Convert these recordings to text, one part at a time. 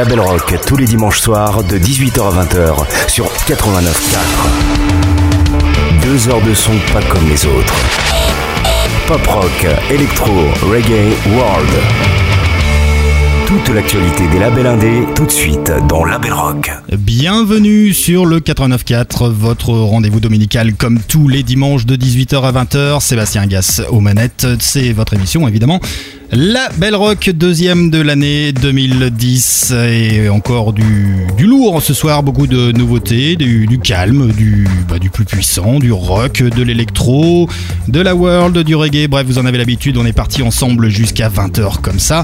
La Belle Rock, tous les dimanches soirs de 18h à 20h sur 89.4. Deux heures de son pas comme les autres. Pop rock, électro, reggae, world. Toute l'actualité des labels indés, tout de suite dans La Belle Rock. Bienvenue sur le 89.4, votre rendez-vous dominical comme tous les dimanches de 18h à 20h. Sébastien Gas aux manettes, c'est votre émission évidemment. La Belle Rock, deuxième de l'année 2010 et encore du, lourd ce soir, beaucoup de nouveautés, du, du calme, du, bah, du plus puissant, du rock, de l'électro, de la world, du reggae, bref vous en avez l'habitude, on est parti ensemble jusqu'à 20h comme ça.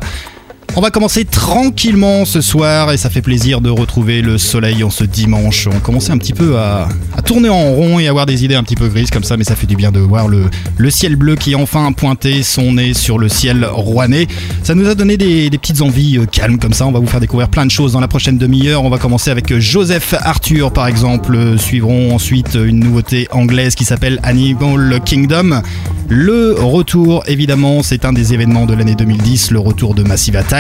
On va commencer tranquillement ce soir et ça fait plaisir de retrouver le soleil en ce dimanche. On commençait un petit peu à, tourner en rond et avoir des idées un petit peu grises comme ça, mais ça fait du bien de voir le, ciel bleu qui enfin pointé son nez sur le ciel rouennais. Ça nous a donné des, petites envies euh, calmes comme ça. On va vous faire découvrir plein de choses dans la prochaine demi-heure. On va commencer avec euh, Joseph Arthur par exemple. Euh, Suivront ensuite une nouveauté anglaise qui s'appelle Animal Kingdom. Le retour, évidemment, c'est un des événements de l'année 2010, le retour de Massive Attack.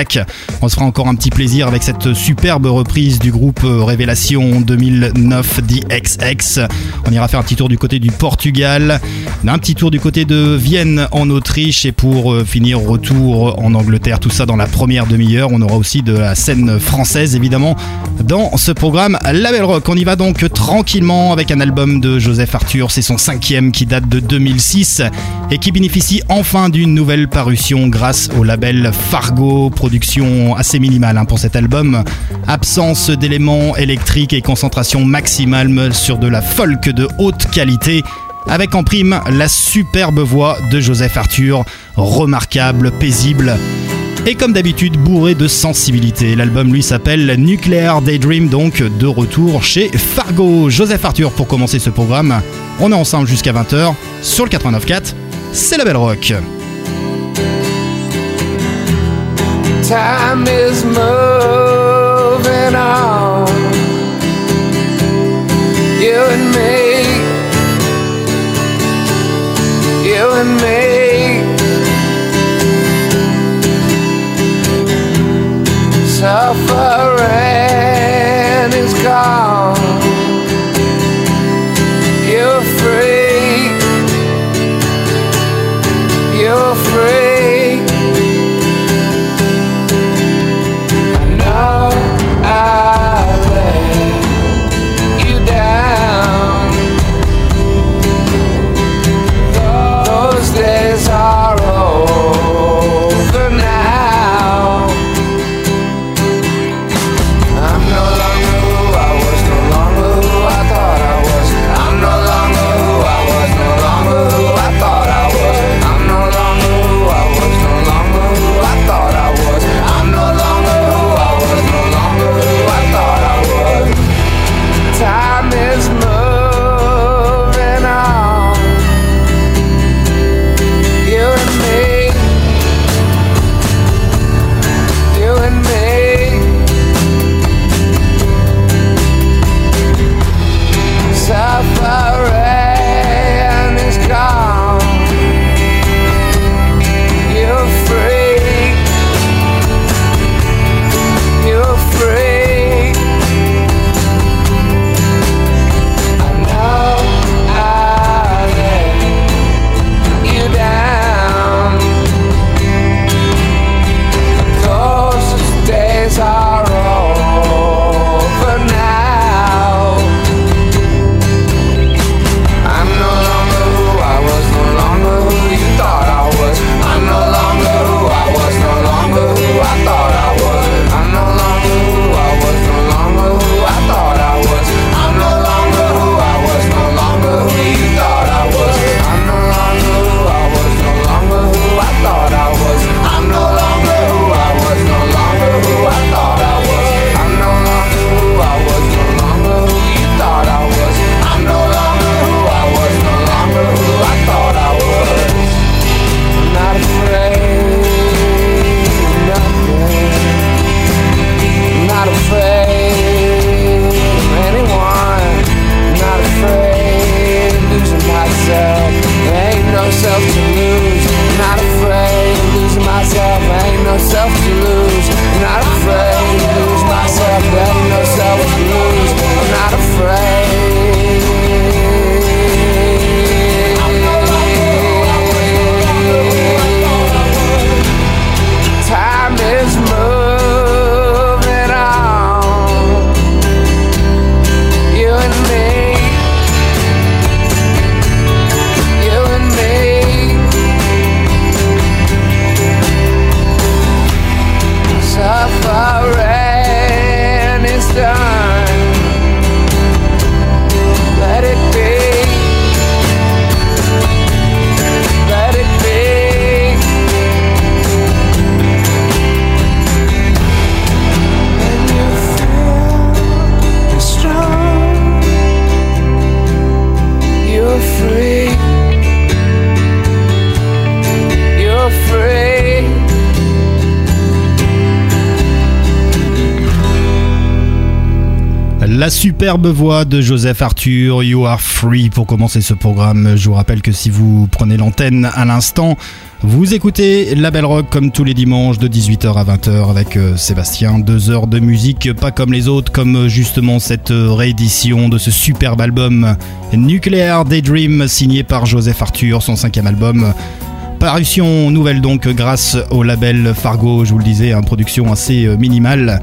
On se fera encore un petit plaisir avec cette superbe reprise du groupe euh, Révélation 2009 DXX. On ira faire un petit tour du côté du Portugal, un petit tour du côté de Vienne en Autriche et pour euh, finir retour en Angleterre. Tout ça dans la première demi-heure. On aura aussi de la scène française évidemment dans ce programme La Belle Rock. On y va donc tranquillement avec un album de Joseph Arthur. C'est son cinquième qui date de 2006 et qui bénéficie enfin d'une nouvelle parution grâce au label Fargo Production assez minimale hein, pour cet album. Absence d'éléments électriques et concentration maximale sur de la folk de haute qualité. Avec en prime la superbe voix de Joseph Arthur, remarquable, paisible. Et comme d'habitude, bourré de sensibilité. L'album lui s'appelle Nuclear Daydream, donc de retour chez Fargo. Joseph Arthur pour commencer ce programme. On est ensemble jusqu'à 20h sur le 89.4. C'est la belle rock. Time is moving on. You and me, you and me. Suffering is gone. Superbe voix de Joseph Arthur, You Are Free pour commencer ce programme. Je vous rappelle que si vous prenez l'antenne à l'instant, vous écoutez La Belle Rock comme tous les dimanches de 18h à 20h avec euh, Sébastien. Deux heures de musique pas comme les autres, comme euh, justement cette euh, réédition de ce superbe album Nuclear Daydream signé par Joseph Arthur, son cinquième album. Parution nouvelle donc grâce au label Fargo, je vous le disais, une production assez minimale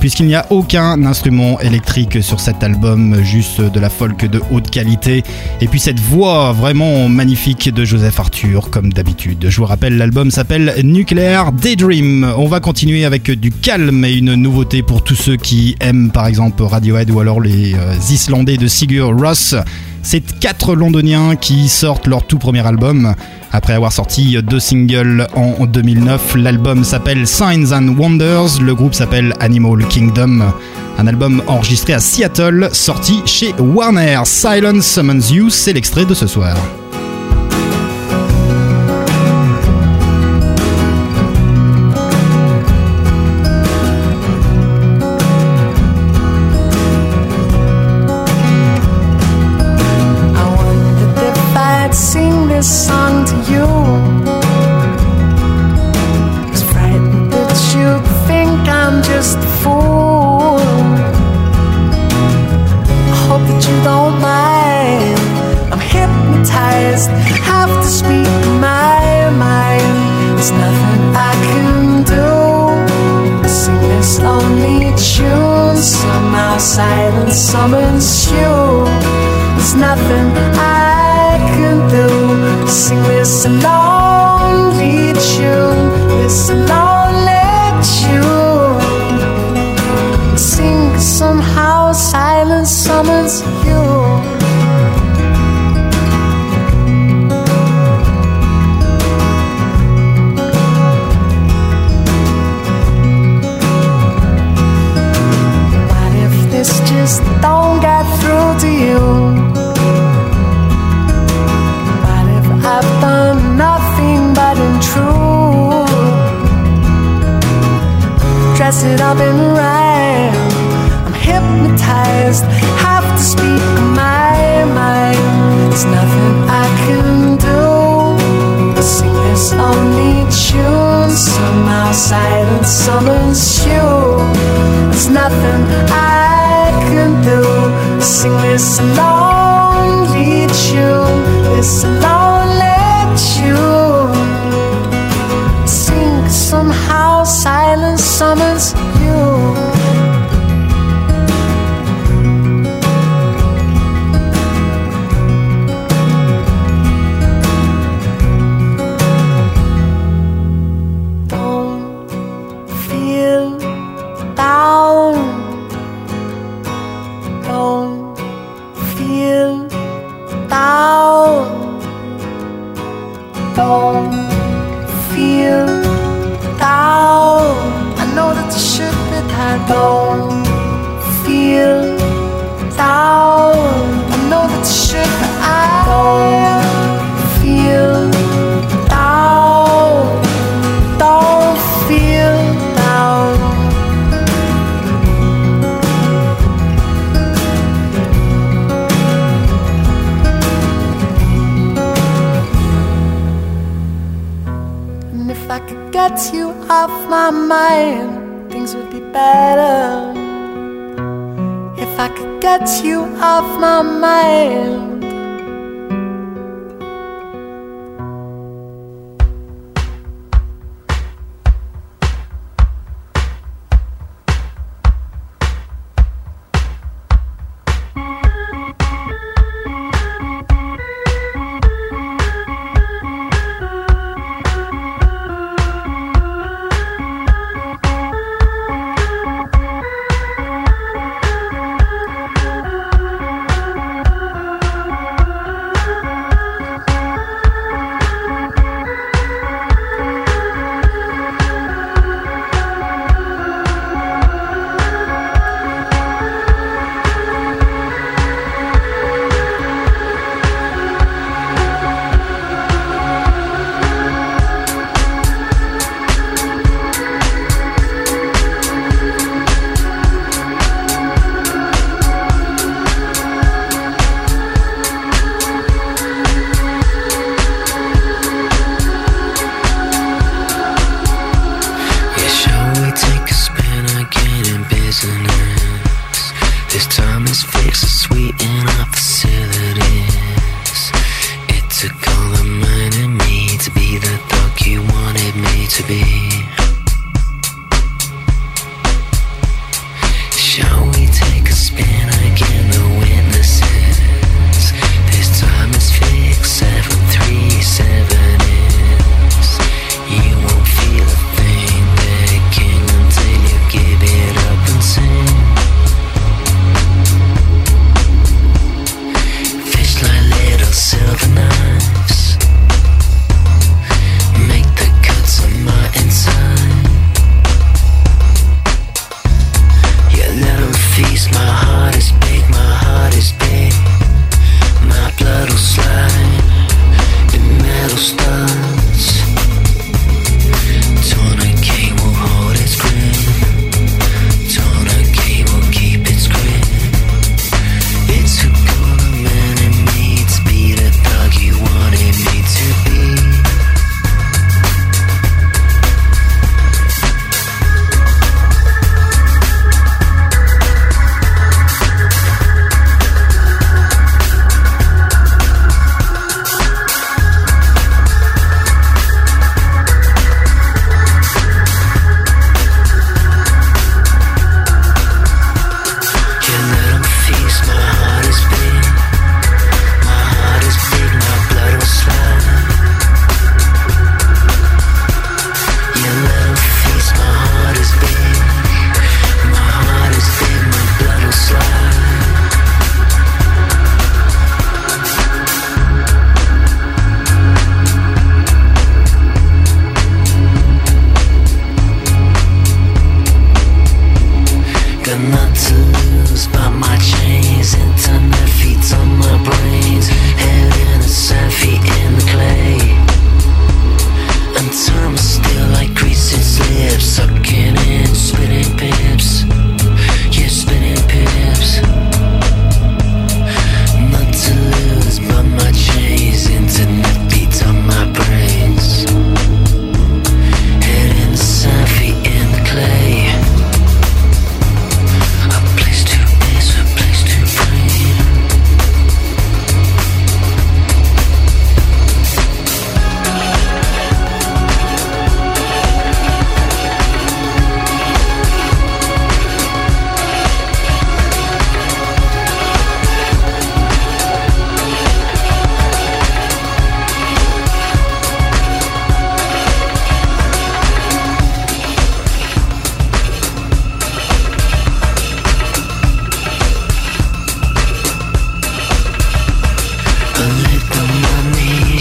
puisqu'il n'y a aucun instrument électrique sur cet album, juste de la folk de haute qualité. Et puis cette voix vraiment magnifique de Joseph Arthur, comme d'habitude. Je vous rappelle, l'album s'appelle Nuclear Daydream. On va continuer avec du calme et une nouveauté pour tous ceux qui aiment par exemple Radiohead ou alors les euh, Islandais de Sigur Ross. C'est quatre londoniens qui sortent leur tout premier album. Après avoir sorti deux singles en 2009, l'album s'appelle Signs and Wonders, le groupe s'appelle Animal Kingdom. Un album enregistré à Seattle, sorti chez Warner. Silence Summons You, c'est l'extrait de ce soir.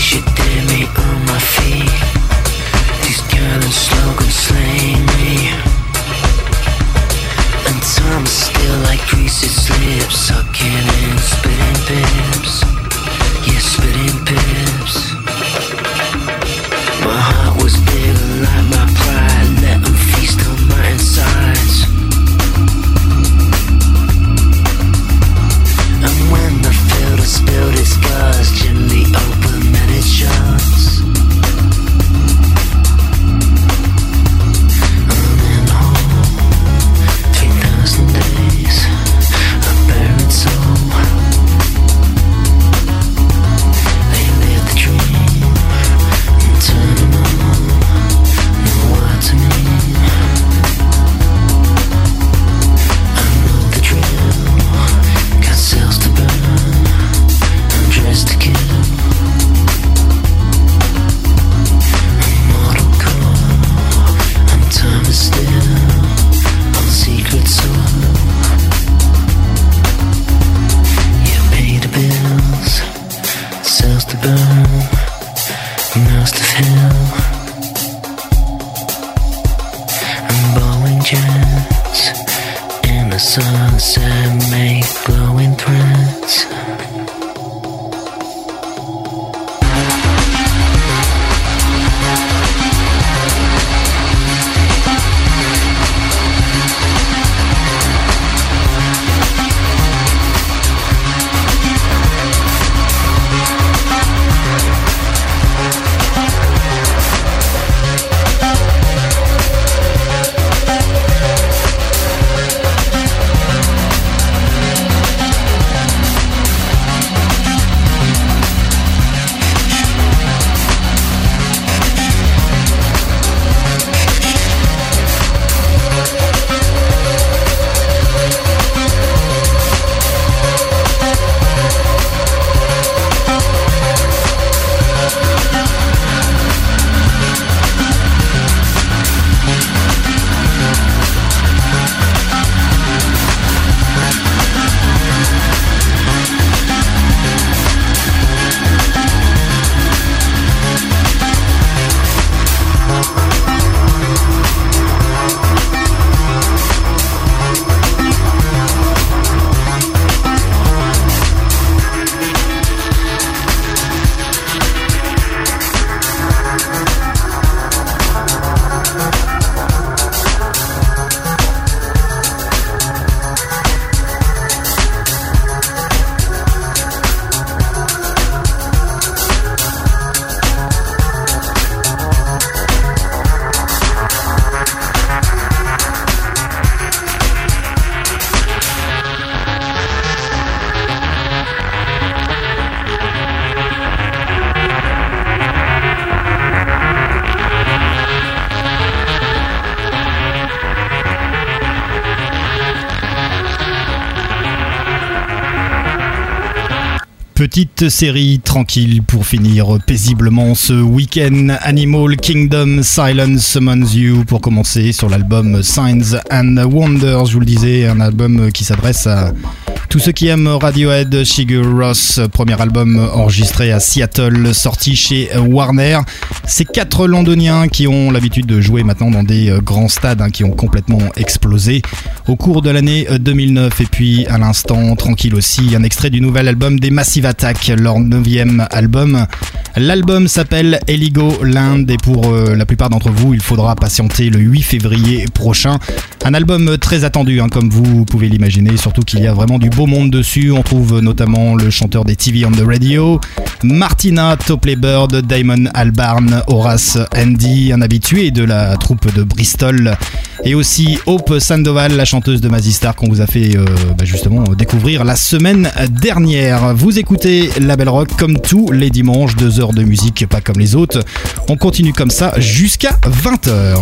should dare me on my feet. These me. And still like greasy Sucking spitting pips. Yeah, spitting pips. My heart was like my pride feast on my insides. And when I spill Petite série tranquille pour finir paisiblement ce week-end. Animal Kingdom Silence Summons You pour commencer sur l'album Signs and Wonders. Je vous le disais, un album qui s'adresse à tous ceux qui aiment Radiohead, Shigur Ross, premier album enregistré à Seattle, sorti chez Warner. Ces quatre londoniens qui ont l'habitude de jouer maintenant dans des euh, grands stades hein, qui ont complètement explosé au cours de l'année 2009 et puis à l'instant tranquille aussi un extrait du nouvel album des Massive Attack, leur neuvième album. L'album s'appelle Eligo Land et pour euh, la plupart d'entre vous il faudra patienter le 8 février prochain. Un album très attendu hein, comme vous pouvez l'imaginer, surtout qu'il y a vraiment du beau monde dessus. On trouve notamment le chanteur des TV on the Radio, Martina Topley Bird, Damon Albarn, Horace Andy, un habitué de la troupe de Bristol, et aussi Hope Sandoval, la chanteuse de Mazistar qu'on vous a fait euh, bah, justement découvrir la semaine dernière. Vous écoutez La Belle Rock comme tous les dimanches, deux heures de musique, pas comme les autres. On continue comme ça jusqu'à 20h.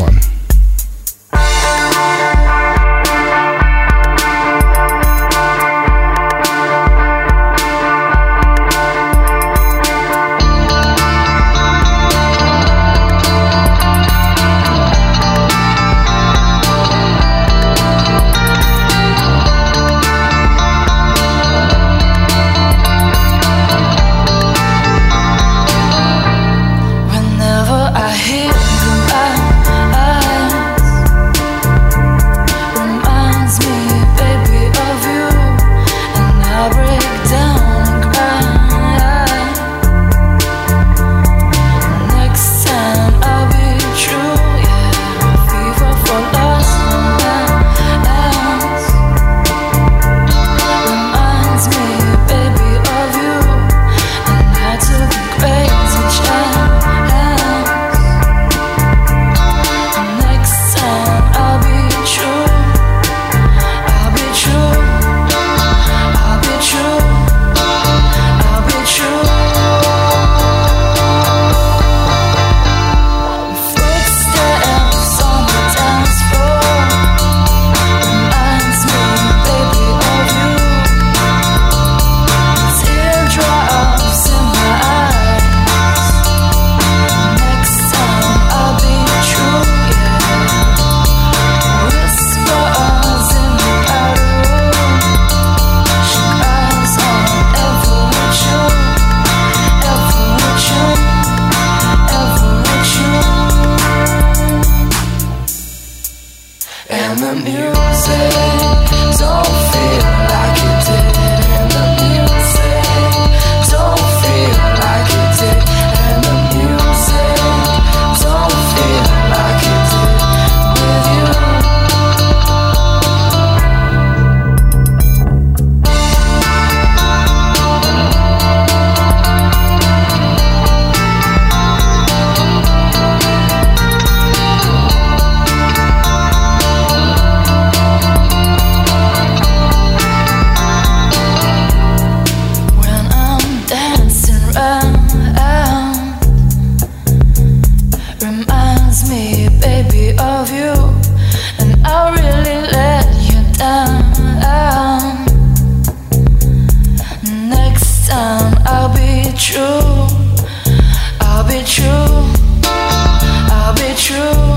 True,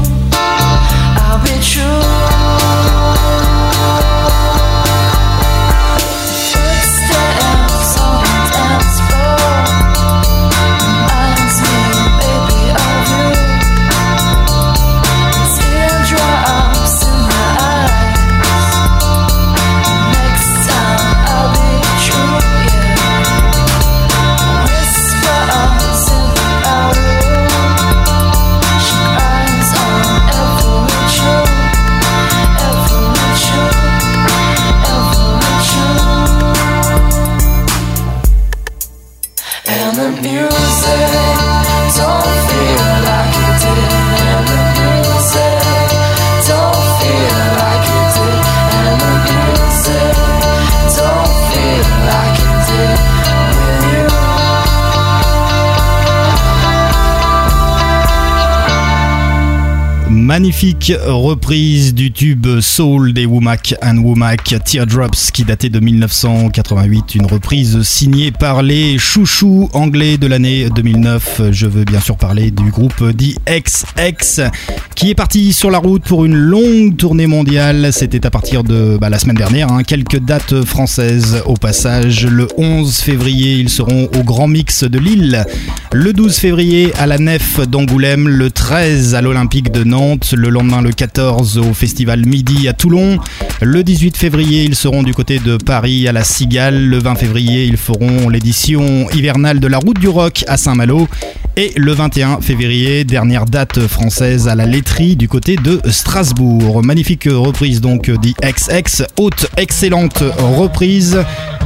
Reprise du tube Soul des Womack and Womack Teardrops qui datait de 1988, une reprise signée par les chouchous anglais de l'année 2009. Je veux bien sûr parler du groupe The XX qui est parti sur la route pour une longue tournée mondiale. C'était à partir de bah, la semaine dernière, hein. quelques dates françaises au passage. Le 11 février, ils seront au Grand Mix de Lille. Le 12 février à la Nef d'Angoulême. Le 13 à l'Olympique de Nantes. Lendemain, le 14 au Festival Midi à Toulon. Le 18 février, ils seront du côté de Paris à la Cigale. Le 20 février, ils feront l'édition hivernale de la Route du Rock à Saint-Malo. Et le 21 février, dernière date française à la laiterie du côté de Strasbourg. Magnifique reprise donc dit XX, haute excellente reprise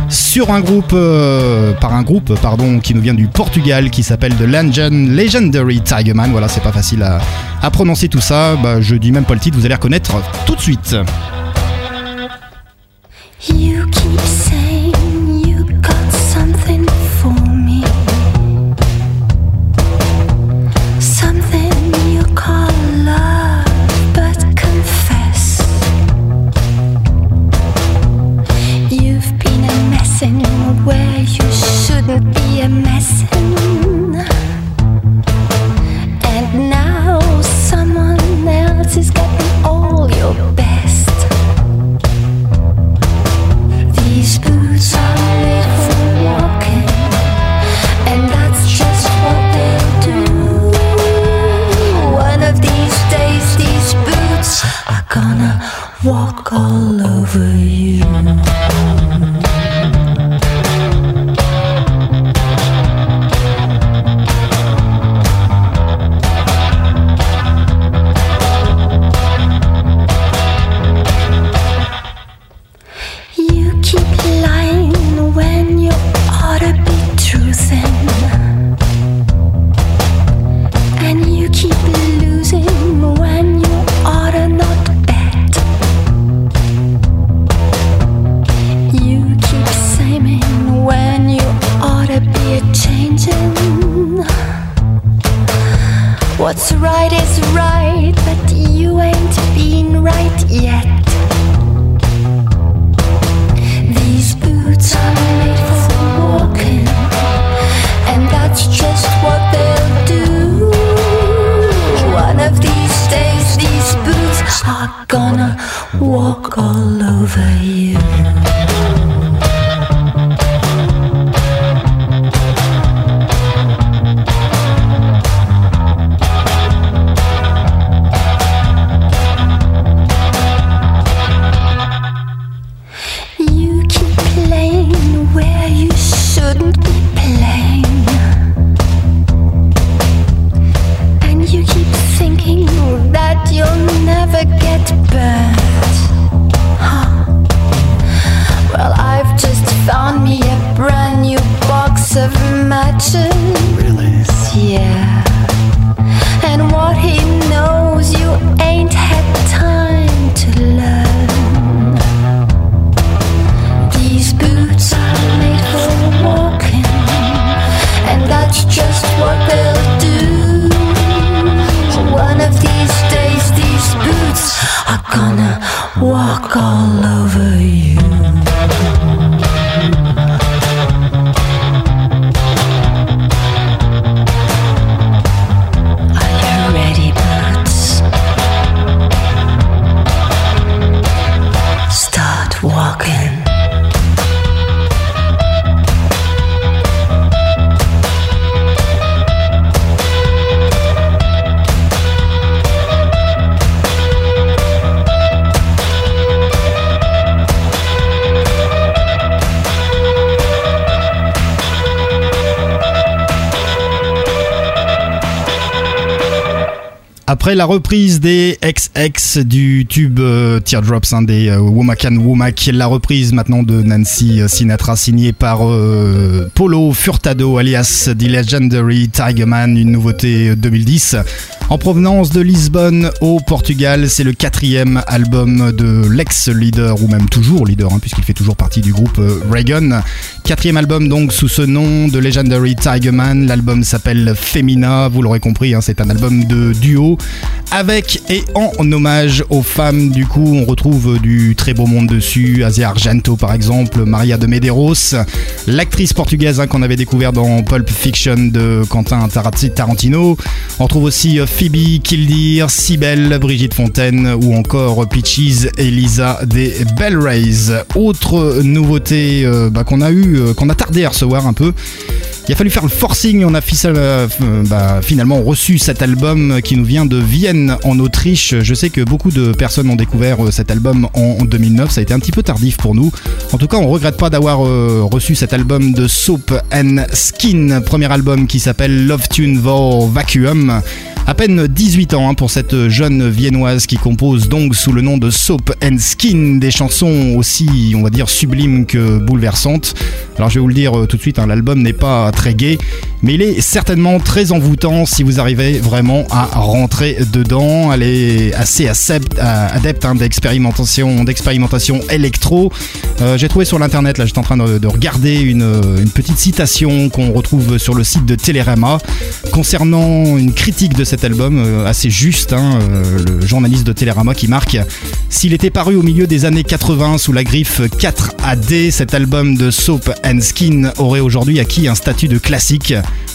sur un groupe euh, par un groupe pardon qui nous vient du Portugal qui s'appelle The Legend, Legendary Tigerman. Voilà, c'est pas facile à, à prononcer tout ça. Bah, je dis même pas le titre, vous allez reconnaître tout de suite. All walk all over you. Après la reprise des XX du tube euh, Teardrops hein, des euh, Womack Womack, la reprise maintenant de Nancy Sinatra signée par euh, Polo Furtado alias The Legendary Tigerman, une nouveauté 2010. En provenance de Lisbonne au Portugal, c'est le quatrième album de l'ex-leader, ou même toujours leader, hein, puisqu'il fait toujours partie du groupe euh, Reagan. Quatrième album donc sous ce nom de Legendary Tigerman. L'album s'appelle Femina, vous l'aurez compris, hein, c'est un album de duo. Avec et en hommage aux femmes. Du coup, on retrouve du très beau monde dessus. Asia Argento, par exemple, Maria de Medeiros, l'actrice portugaise hein, qu'on avait découvert dans Pulp Fiction de Quentin Tarantino. On retrouve aussi euh, Phoebe Kildir, Cybelle, Brigitte Fontaine ou encore Peaches et Lisa des Bell Rays. Autre nouveauté euh, bah, qu'on a eu, euh, qu'on a tardé à recevoir un peu. Il a fallu faire le forcing, on a euh, bah, finalement reçu cet album qui nous vient de Vienne en Autriche. Je sais que beaucoup de personnes ont découvert euh, cet album en 2009, ça a été un petit peu tardif pour nous. En tout cas, on regrette pas d'avoir euh, reçu cet album de Soap and Skin, premier album qui s'appelle Love Tune for Vacuum. À peine 18 ans hein, pour cette jeune viennoise qui compose donc sous le nom de Soap and Skin des chansons aussi, on va dire, sublimes que bouleversantes. Alors je vais vous le dire euh, tout de suite, hein, l'album n'est pas très gai, mais il est certainement très envoûtant si vous arrivez vraiment à rentrer dedans. Elle est assez euh, adepte hein, d'expérimentation, électro. Euh, J'ai trouvé sur l'internet, là j'étais en train de, de regarder une, une petite citation qu'on retrouve sur le site de Télérama concernant une critique de cet album euh, assez juste, hein, euh, le journaliste de Télérama qui marque S'il était paru au milieu des années 80 sous la griffe 4AD, cet album de Soap and Skin aurait aujourd'hui acquis un statut de classique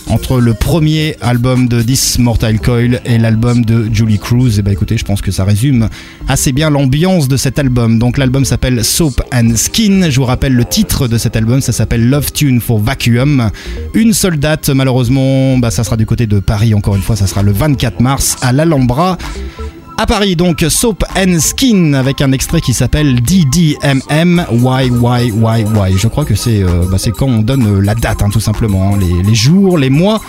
entre le premier album de This Mortal Coil et l'album de Julie Cruz. Et bah écoutez, je pense que ça résume assez bien l'ambiance de cet album. Donc l'album s'appelle Soap and Skin. Je vous rappelle le titre de cet album, ça s'appelle Love Tune for Vacuum. Une seule date, malheureusement, bah ça sera du côté de Paris. Encore une fois, ça sera le 24 mars à l'Alhambra. À Paris, donc Soap and Skin avec un extrait qui s'appelle DDMM. Je crois que c'est euh, bah, quand on donne euh, la date, hein, tout simplement, hein, les, les jours, les mois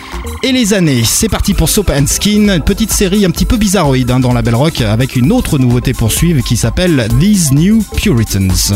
et les années. C'est parti pour Soap and Skin, une petite série un petit peu bizarroïde hein, dans la Belle Rock avec une autre nouveauté pour suivre qui s'appelle These New Puritans.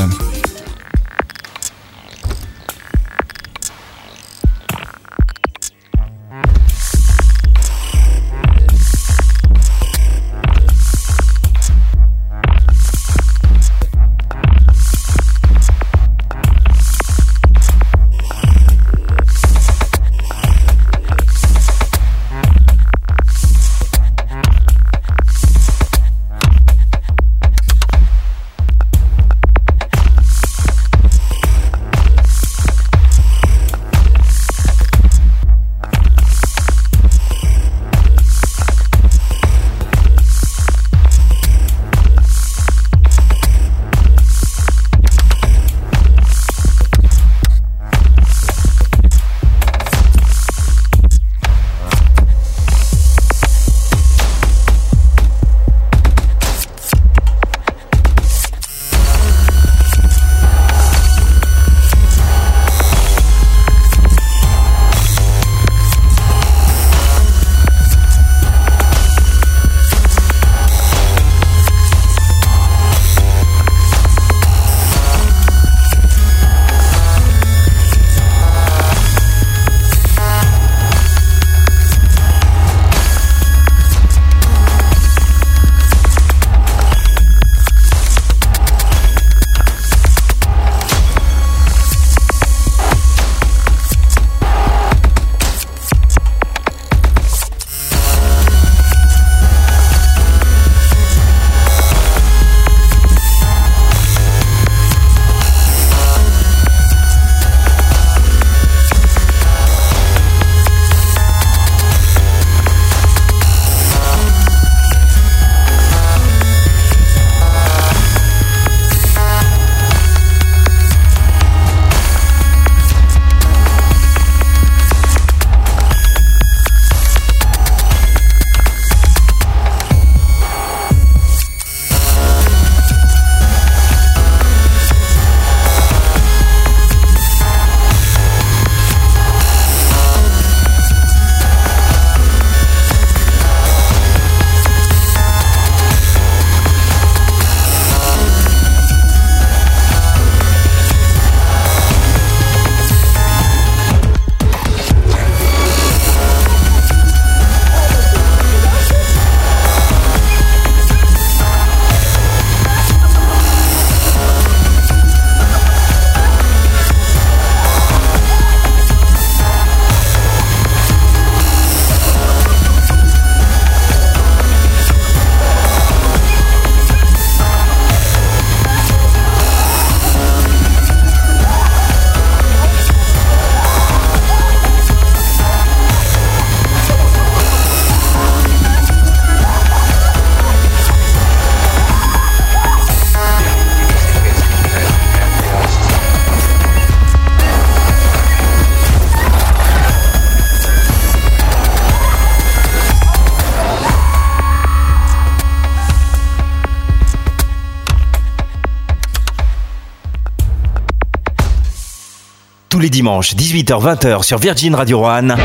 Dimanches, 18h-20h sur Virgin Radio One.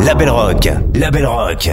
La Belle Rock. La Belle Rock.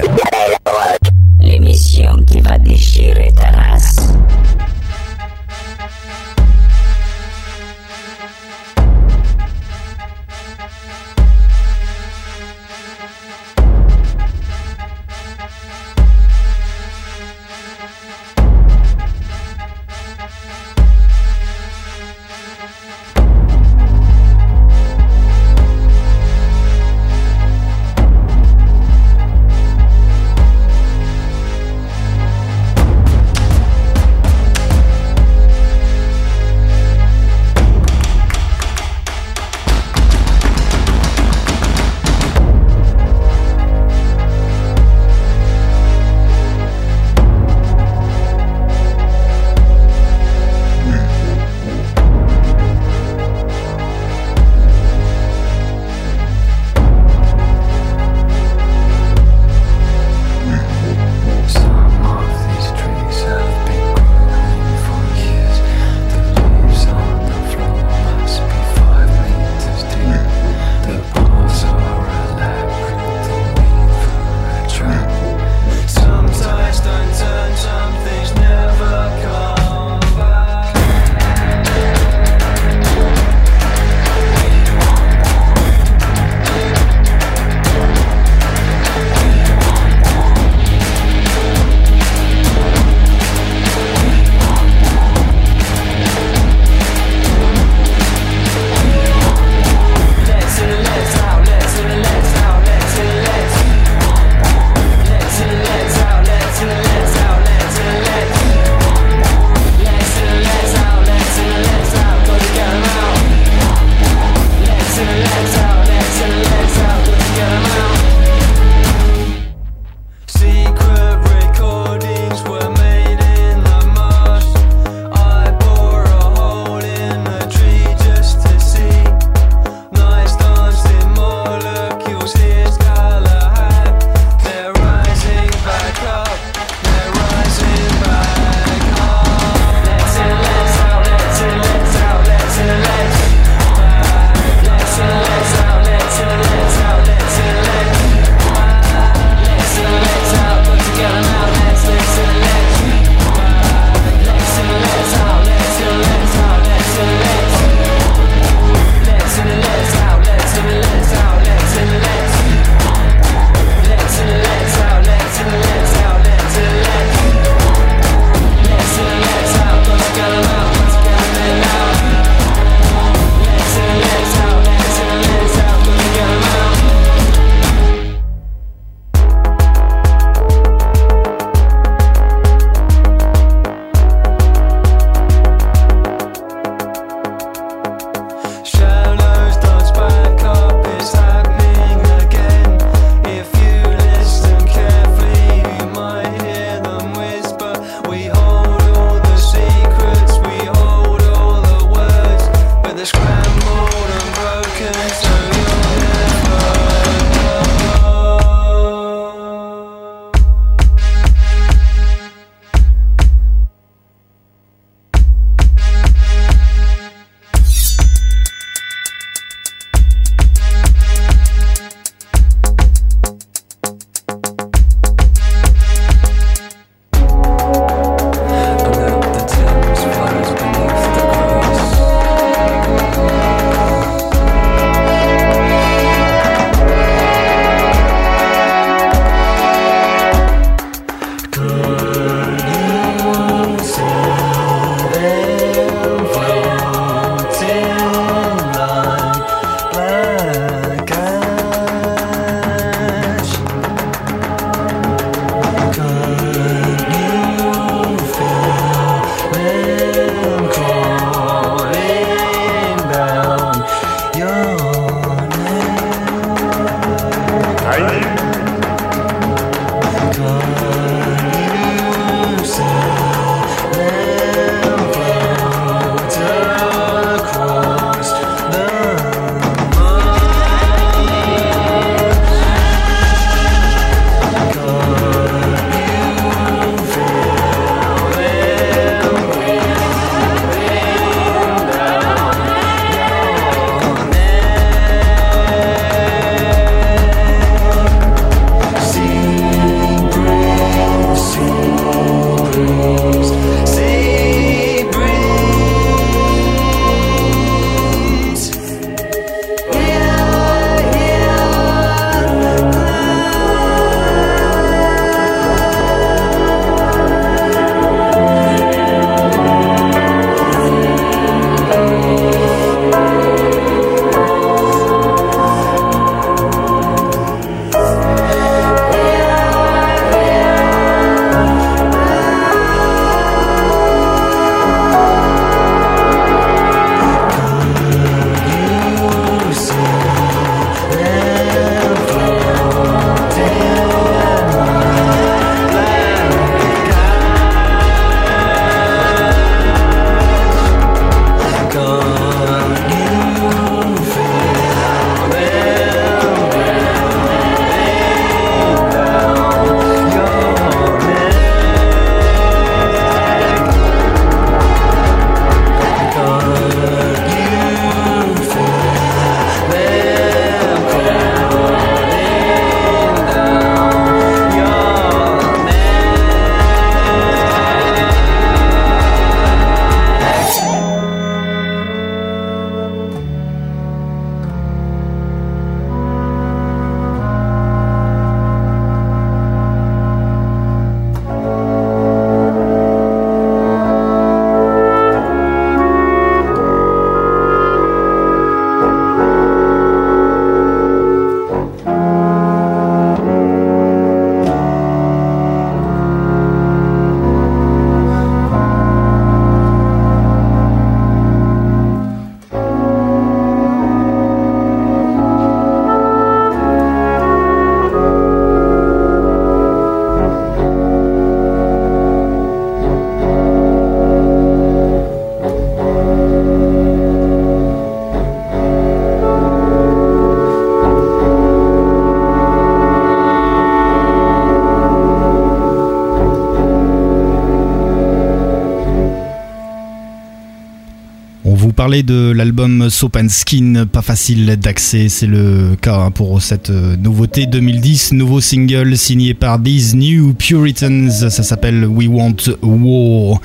De l'album Soap and Skin, pas facile d'accès, c'est le cas hein, pour cette euh, nouveauté 2010, nouveau single signé par These New Puritans, ça s'appelle We Want War.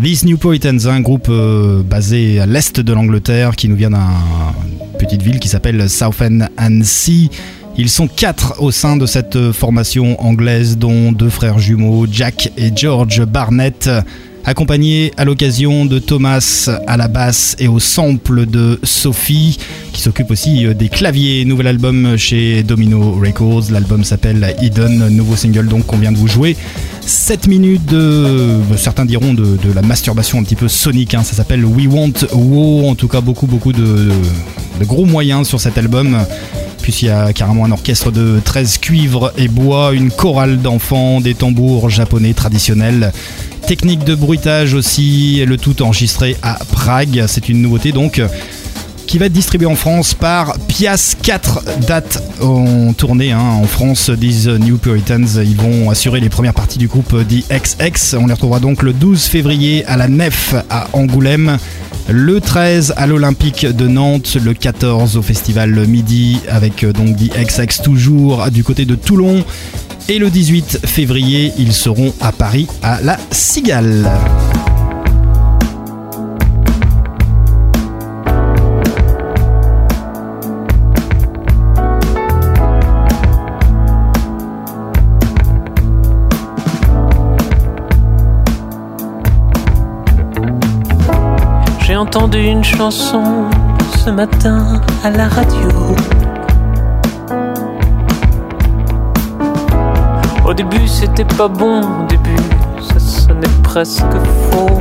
These New Puritans, un groupe euh, basé à l'est de l'Angleterre qui nous vient d'une petite ville qui s'appelle Southend-on-Sea. Ils sont quatre au sein de cette euh, formation anglaise, dont deux frères jumeaux, Jack et George Barnett accompagné à l'occasion de Thomas à la basse et au sample de Sophie, qui s'occupe aussi euh, des claviers. Nouvel album chez Domino Records, l'album s'appelle Eden, nouveau single donc qu'on vient de vous jouer. 7 minutes de, euh, certains diront de, la masturbation un petit peu sonique, hein. ça s'appelle We Want Wow, en tout cas beaucoup beaucoup de gros moyens sur cet album puisqu'il y a carrément un orchestre de 13 cuivres et bois, une chorale d'enfants, des tambours japonais traditionnels, technique de bruitage aussi, le tout enregistré à Prague, c'est une nouveauté donc qui va être distribué en France par Pias 4 dates en tournée hein, en France. These New Puritans, ils vont assurer les premières parties du groupe XX. On les retrouvera donc le 12 février à la Nef à Angoulême, le 13 à l'Olympique de Nantes, le 14 au Festival Midi avec euh, donc XX toujours du côté de Toulon. Et le 18 février, ils seront à Paris à la Cigale. Entendu une chanson ce matin à la radio. Au début c'était pas bon, au début ça sonnait presque faux.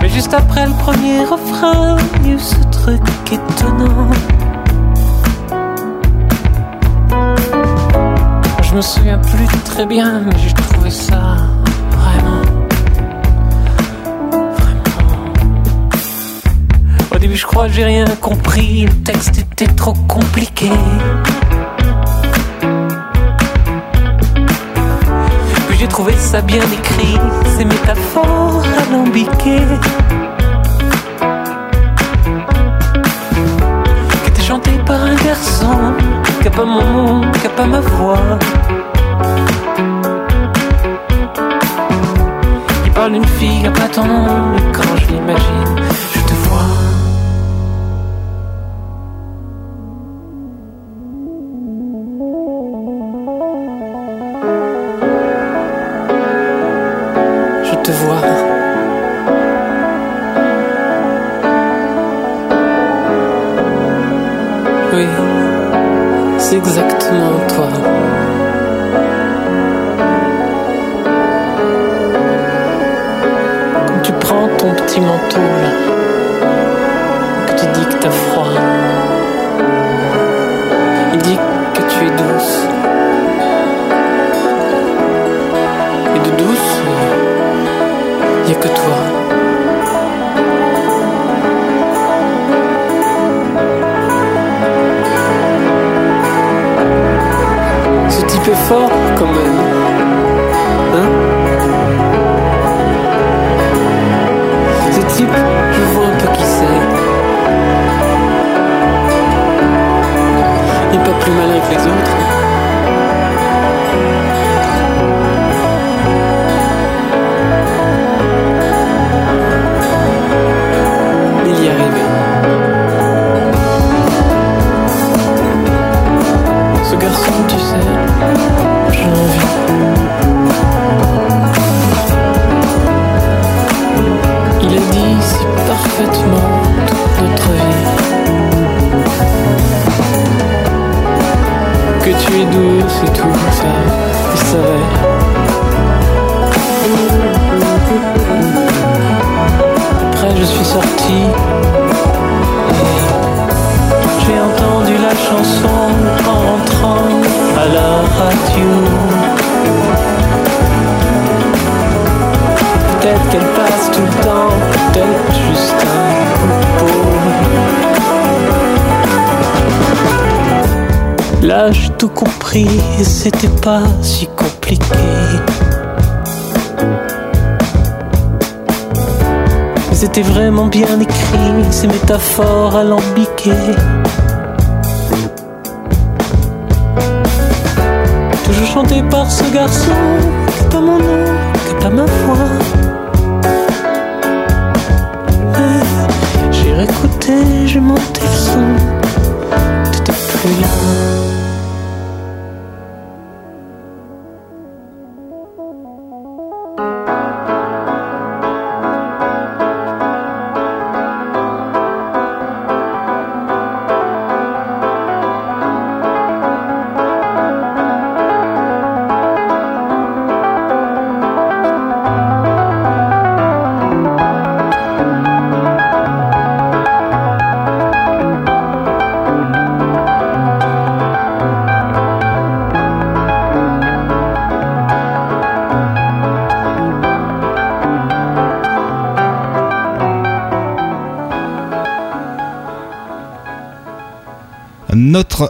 Mais juste après le premier refrain, il y a eu ce truc étonnant. Je me souviens plus très bien, mais j'ai trouvé ça je crois j'ai rien compris, le texte était trop compliqué. Puis j'ai trouvé ça bien écrit, ces métaphores alambiquées. Qui était chanté par un garçon, qui a pas mon nom, qui a pas ma voix. Il parle d'une fille, qui a pas ton nom, mais quand je l'imagine. C'est exactement toi. Quand tu prends ton petit manteau là, que tu dis que t'as froid, il dit que tu es douce. Et de douce, il y a que toi. Ce et c'était pas si compliqué. Mais C'était vraiment bien écrit, ces métaphores alambiquées. Toujours chanté par ce garçon, qui pas mon nom, qui pas ma voix. Mais j'ai réécouté, j'ai monté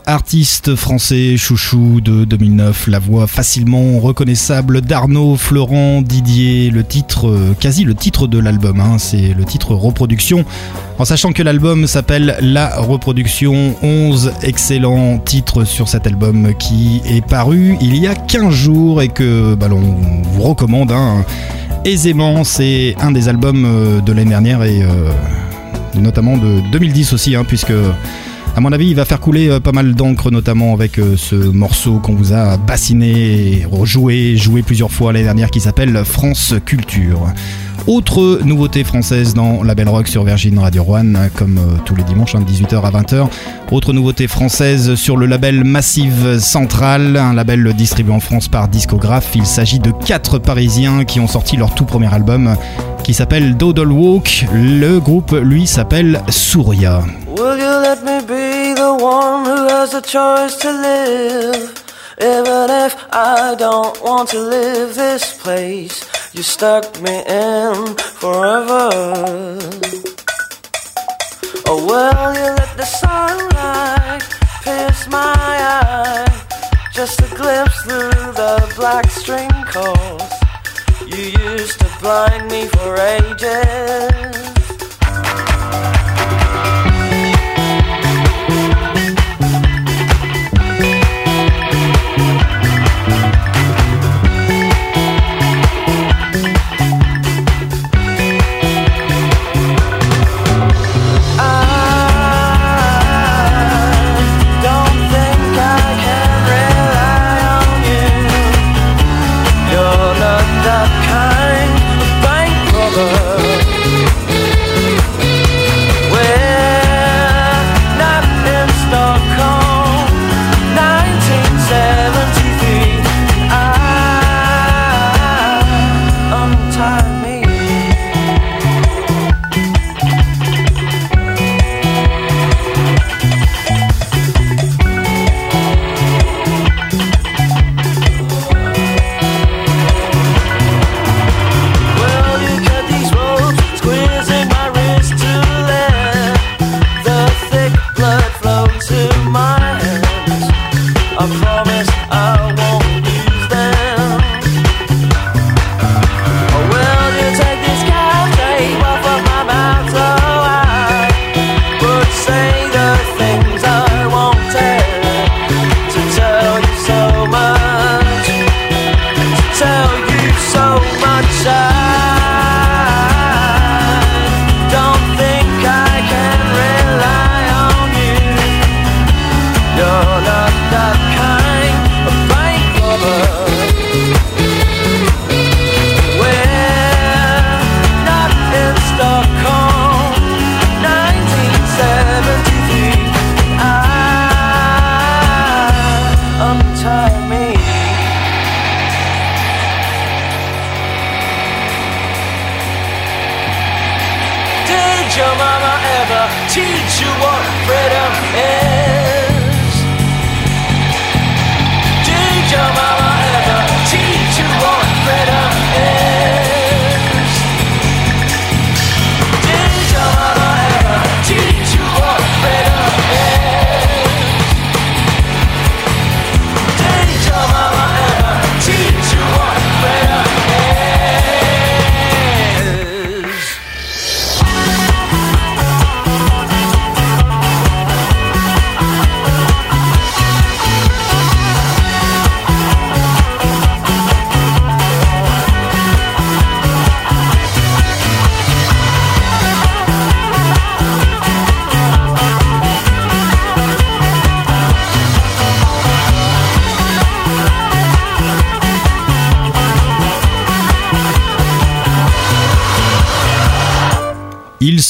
Artiste français chouchou de 2009, la voix facilement reconnaissable d'Arnaud Florent Didier, le titre, euh, quasi le titre de l'album, hein, c'est le titre Reproduction. En sachant que l'album s'appelle La Reproduction, 11 excellents titres sur cet album qui est paru il y a 15 jours et que bah, l'on vous recommande hein, aisément. C'est un des albums euh, de l'année dernière et euh, notamment de 2010 aussi, hein, puisque à mon avis, il va faire couler euh, pas mal d'encre, notamment avec euh, ce morceau qu'on vous a bassiné, rejoué, joué plusieurs fois l'année dernière, qui s'appelle France Culture. Autre nouveauté française dans la Belle Rock sur Virgin Radio One, comme euh, tous les dimanches, hein, de 18h à 20h. Autre nouveauté française sur le label Massive Central, un label distribué en France par Discographe. Il s'agit de quatre Parisiens qui ont sorti leur tout premier album qui s'appelle Walk. Le groupe, lui, s'appelle Souria. Will you let me be the one who has the choice to live? Even if I don't want to live this place, you stuck me in forever. Oh, will you let the sunlight pierce my eye? Just a glimpse through the black string chords. You used to blind me for ages.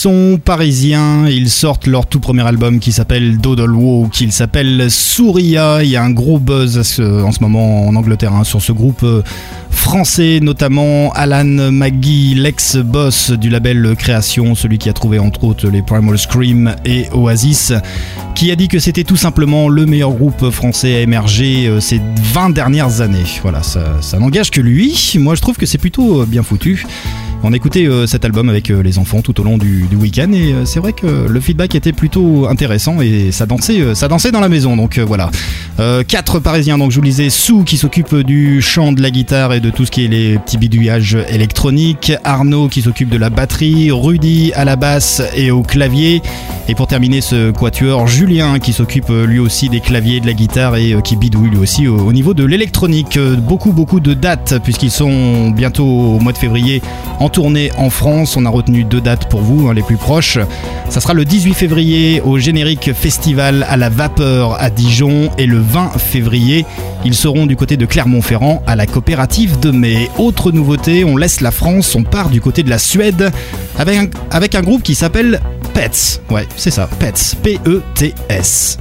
Sont parisiens, ils sortent leur tout premier album qui s'appelle Dodol Walk, qui s'appelle Souria. Il y a un gros buzz en ce moment en Angleterre hein, sur ce groupe euh, français, notamment Alan McGee, l'ex-boss du label Création, celui qui a trouvé entre autres les Primal Scream et Oasis, qui a dit que c'était tout simplement le meilleur groupe français à émerger euh, ces 20 dernières années. Voilà, ça, n'engage que lui. Moi, je trouve que c'est plutôt euh, bien foutu. On a écouté euh, cet album avec euh, les enfants tout au long du, week-end et c'est vrai que le feedback était plutôt intéressant et ça dansait, ça dansait dans la maison. Donc voilà. Quatre Parisiens, donc je vous le disais, Sou qui s'occupe du chant, de la guitare et de tout ce qui est les petits bidouillages électroniques. Arnaud qui s'occupe de la batterie. Rudy à la basse et au clavier. Et pour terminer ce quatuor, Julien qui s'occupe euh, lui aussi des claviers, de la guitare et euh, qui bidouille lui aussi au, au niveau de l'électronique. Euh, Beaucoup, beaucoup de dates puisqu'ils sont bientôt au mois de février en tournée en France. On a retenu deux dates pour vous, hein, les plus proches. Ça sera le 18 février au Générique Festival à la Vapeur à Dijon et le 20 février, ils seront du côté de Clermont-Ferrand à la coopérative de mai. Autre nouveauté, on laisse la France, on part du côté de la Suède avec un, avec un groupe qui s'appelle Pets. Ouais, c'est ça, Pets. P-E-T-S.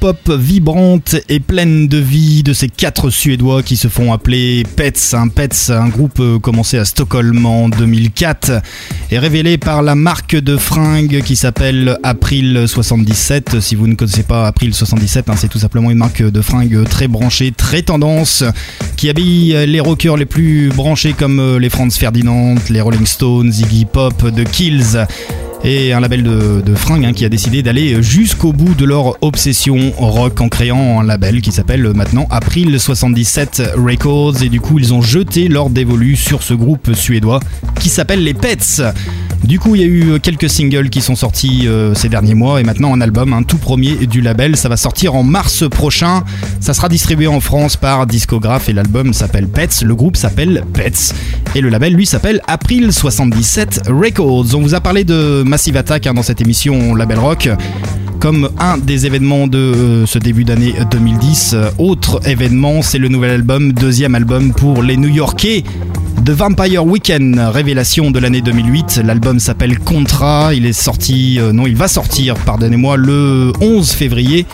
Pop vibrante et pleine de vie de ces quatre Suédois qui se font appeler Pets. Un Pets, un groupe euh, commencé à Stockholm en 2004 et révélé par la marque de fringues qui s'appelle April 77. Si vous ne connaissez pas April 77, hein, c'est tout simplement une marque de fringues très branchée, très tendance, qui habille les rockers les plus branchés comme euh, les Franz Ferdinand, les Rolling Stones, Iggy Pop, The Kills et un label de, fringues hein, qui a décidé d'aller jusqu'au bout de leur obsession rock en créant un label qui s'appelle maintenant April 77 Records et du coup ils ont jeté leur dévolu sur ce groupe suédois qui s'appelle les Pets. Du coup il y a eu quelques singles qui sont sortis euh, ces derniers mois et maintenant un album, un tout premier du label, ça va sortir en mars prochain. Ça sera distribué en France par Discographe et l'album s'appelle Pets, le groupe s'appelle Pets et le label lui s'appelle April 77 Records. On vous a parlé de Massive Attack hein, dans cette émission Label Rock comme un des événements de euh, ce début d'année 2010. Euh, autre événement, c'est le nouvel album, deuxième album pour les New-Yorkais. The Vampire Weekend, révélation de l'année 2008. L'album s'appelle Contra. Il est sorti, euh, non, il va sortir, pardonnez-moi, le 11 février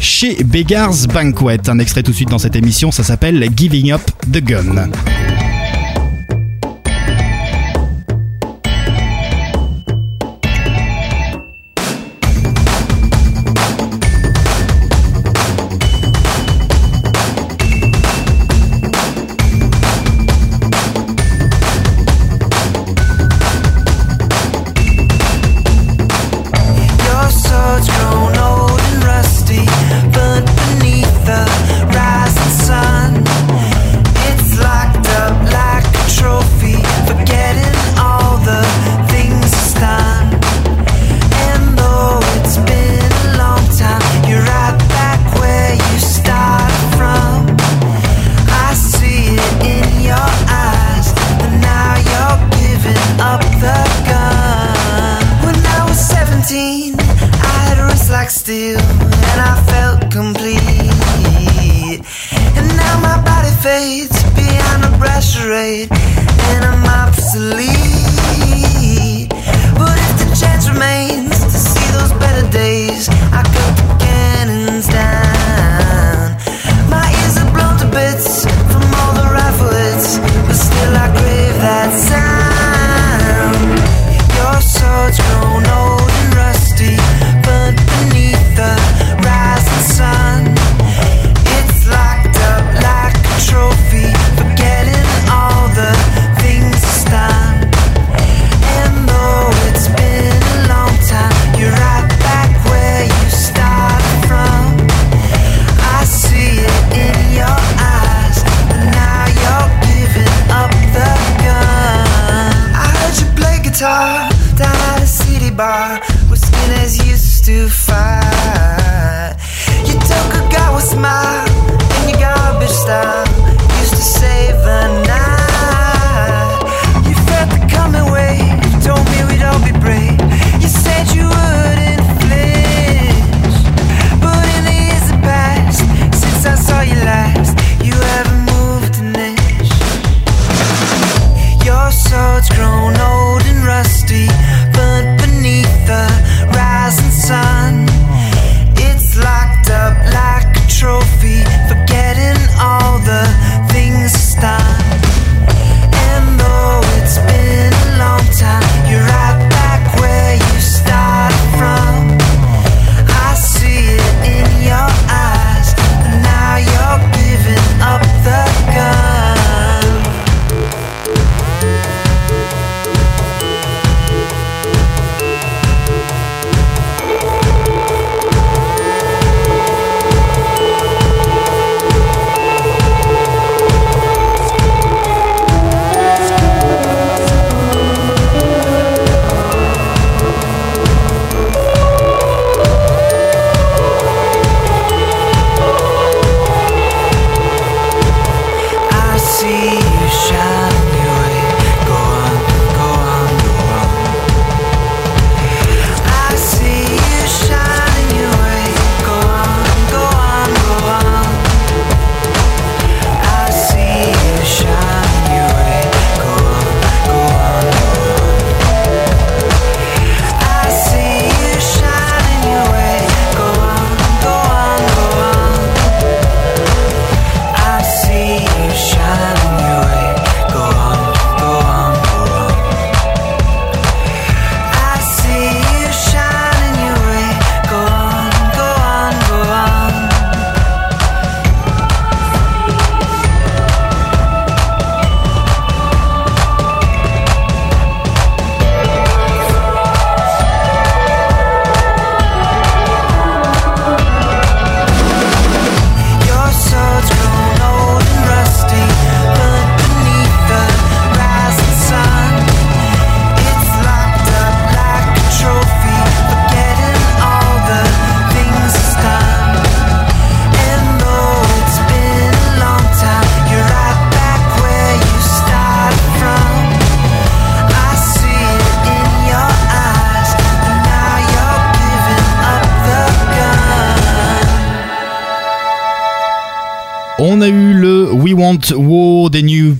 chez Beggars Banquet. Un extrait tout de suite dans cette émission, ça s'appelle Giving Up the Gun.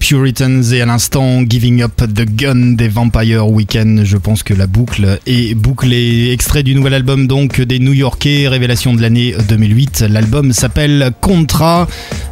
Puritans et à l'instant Giving Up the Gun des Vampire Weekend. Je pense que la boucle est bouclée. Extrait du nouvel album donc des New Yorkais, révélation de l'année 2008. L'album s'appelle Contra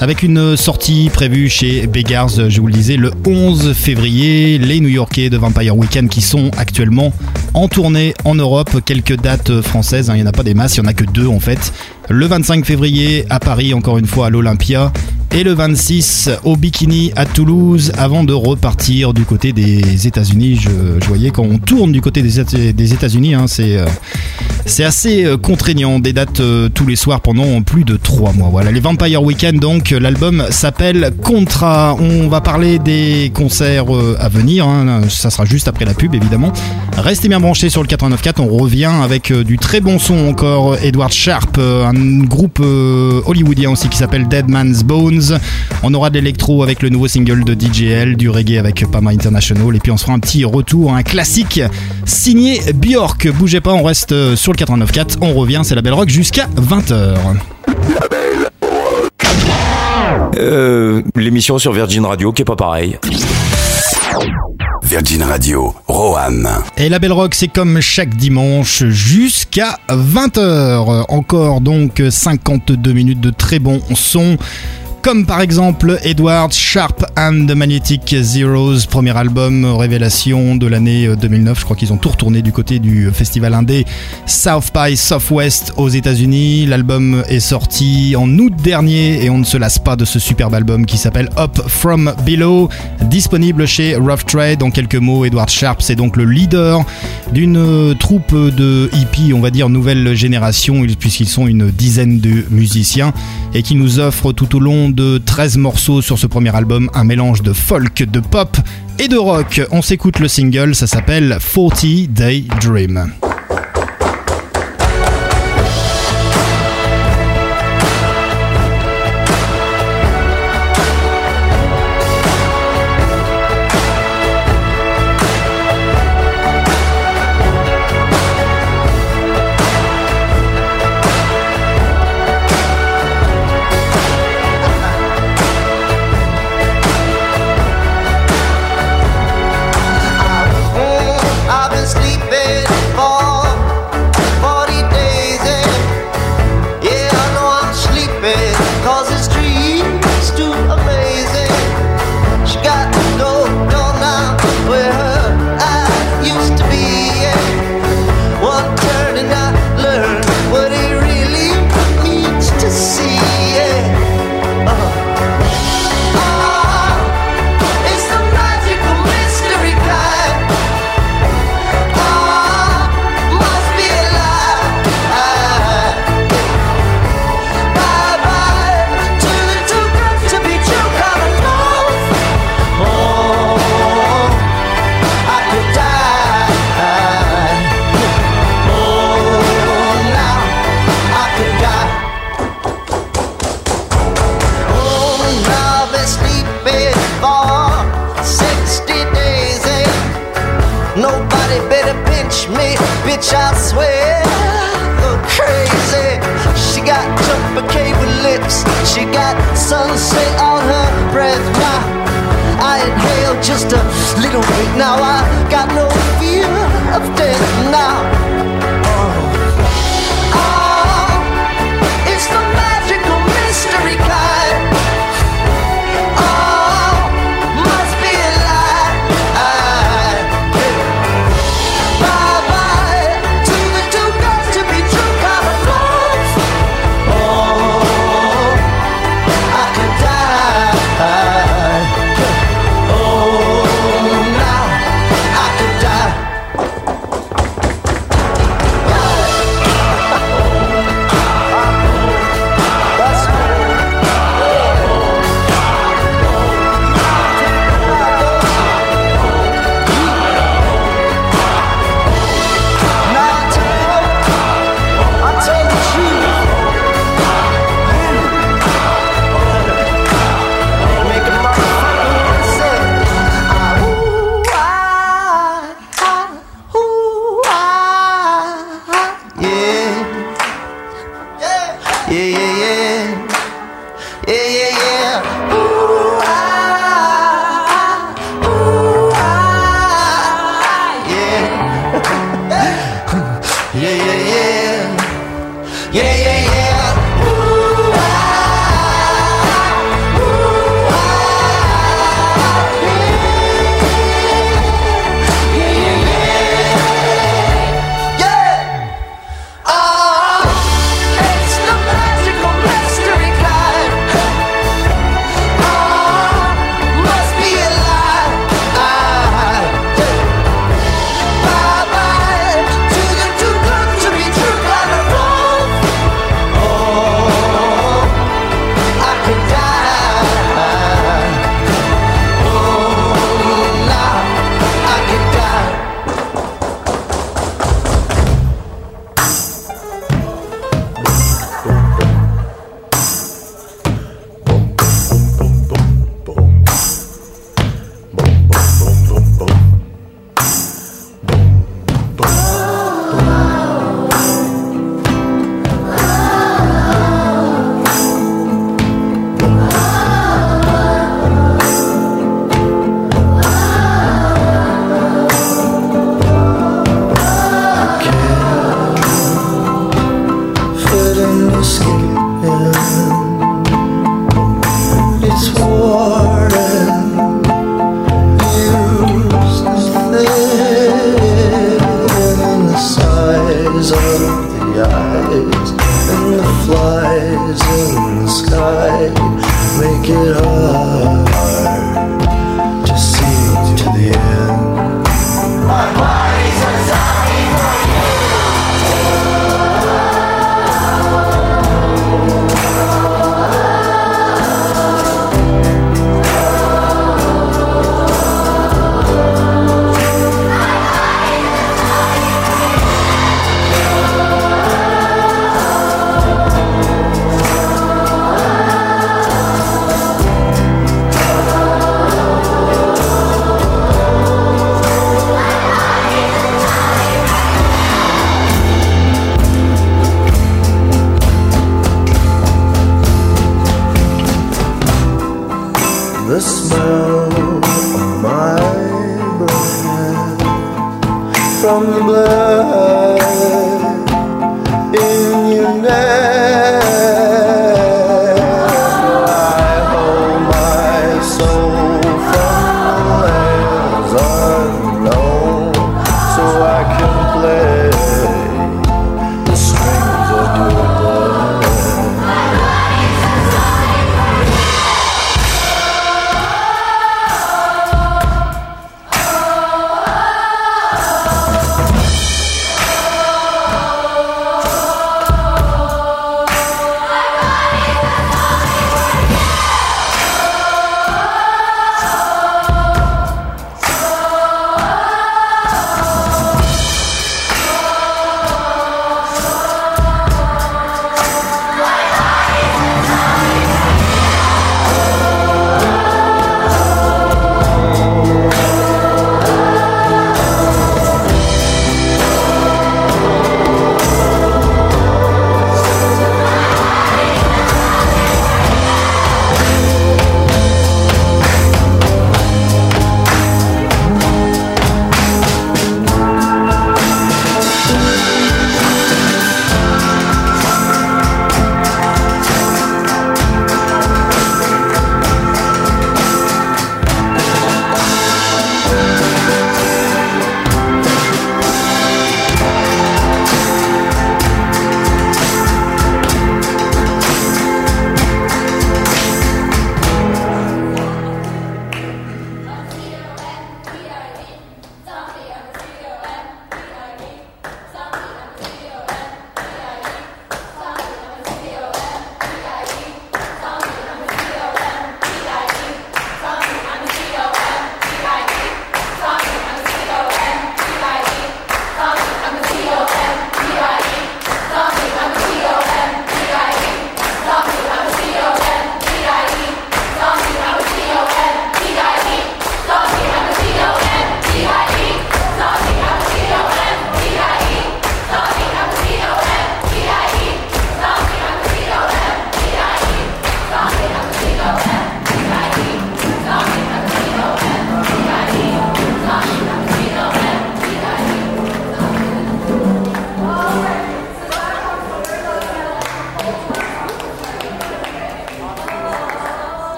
avec une sortie prévue chez Beggars, je vous le disais, le 11 février. Les New Yorkais de Vampire Weekend qui sont actuellement en tournée en Europe. Quelques dates françaises, hein. il n'y en a pas des masses, il n'y en a que deux en fait. Le 25 février à Paris, encore une fois à l'Olympia. Et le 26 au Bikini à Toulouse avant de repartir du côté des États-Unis. Je, voyais quand on tourne du côté des, Éta- des États-Unis, hein, c'est euh, c'est assez euh, contraignant. Des dates euh, tous les soirs pendant plus de 3 mois. Voilà, les Vampire Weekend donc. L'album s'appelle Contra. On va parler des concerts à venir. hein. Ça sera juste après la pub évidemment. Restez bien branchés sur le 89.4. On revient avec du très bon son encore. Edward Sharp, un groupe euh, hollywoodien aussi qui s'appelle Dead Man's Bones. On aura de l'électro avec le nouveau single de DJL, du reggae avec Pama International. Et puis on se fera un petit retour, un classique signé Björk. Bougez pas, on reste euh, sur le 89.4. On revient, c'est la Belle Rock jusqu'à 20h. Euh, L'émission sur Virgin Radio qui est pas pareil. Virgin Radio, Rohan. Et la Belle Rock, c'est comme chaque dimanche jusqu'à 20h. Encore donc 52 minutes de très bon son. Comme par exemple Edward Sharp and the Magnetic Zeros, premier album révélation de l'année 2009. Je crois qu'ils ont tout retourné du côté du festival indé South by Southwest aux États-Unis. L'album est sorti en août dernier et on ne se lasse pas de ce superbe album qui s'appelle Up From Below, disponible chez Rough Trade. En quelques mots, Edward Sharp, c'est donc le leader d'une troupe de hippies, on va dire nouvelle génération, puisqu'ils sont une dizaine de musiciens et qui nous offrent tout au long de 13 morceaux sur ce premier album un mélange de folk, de pop et de rock. On s'écoute le single, ça s'appelle 40 Day Dream.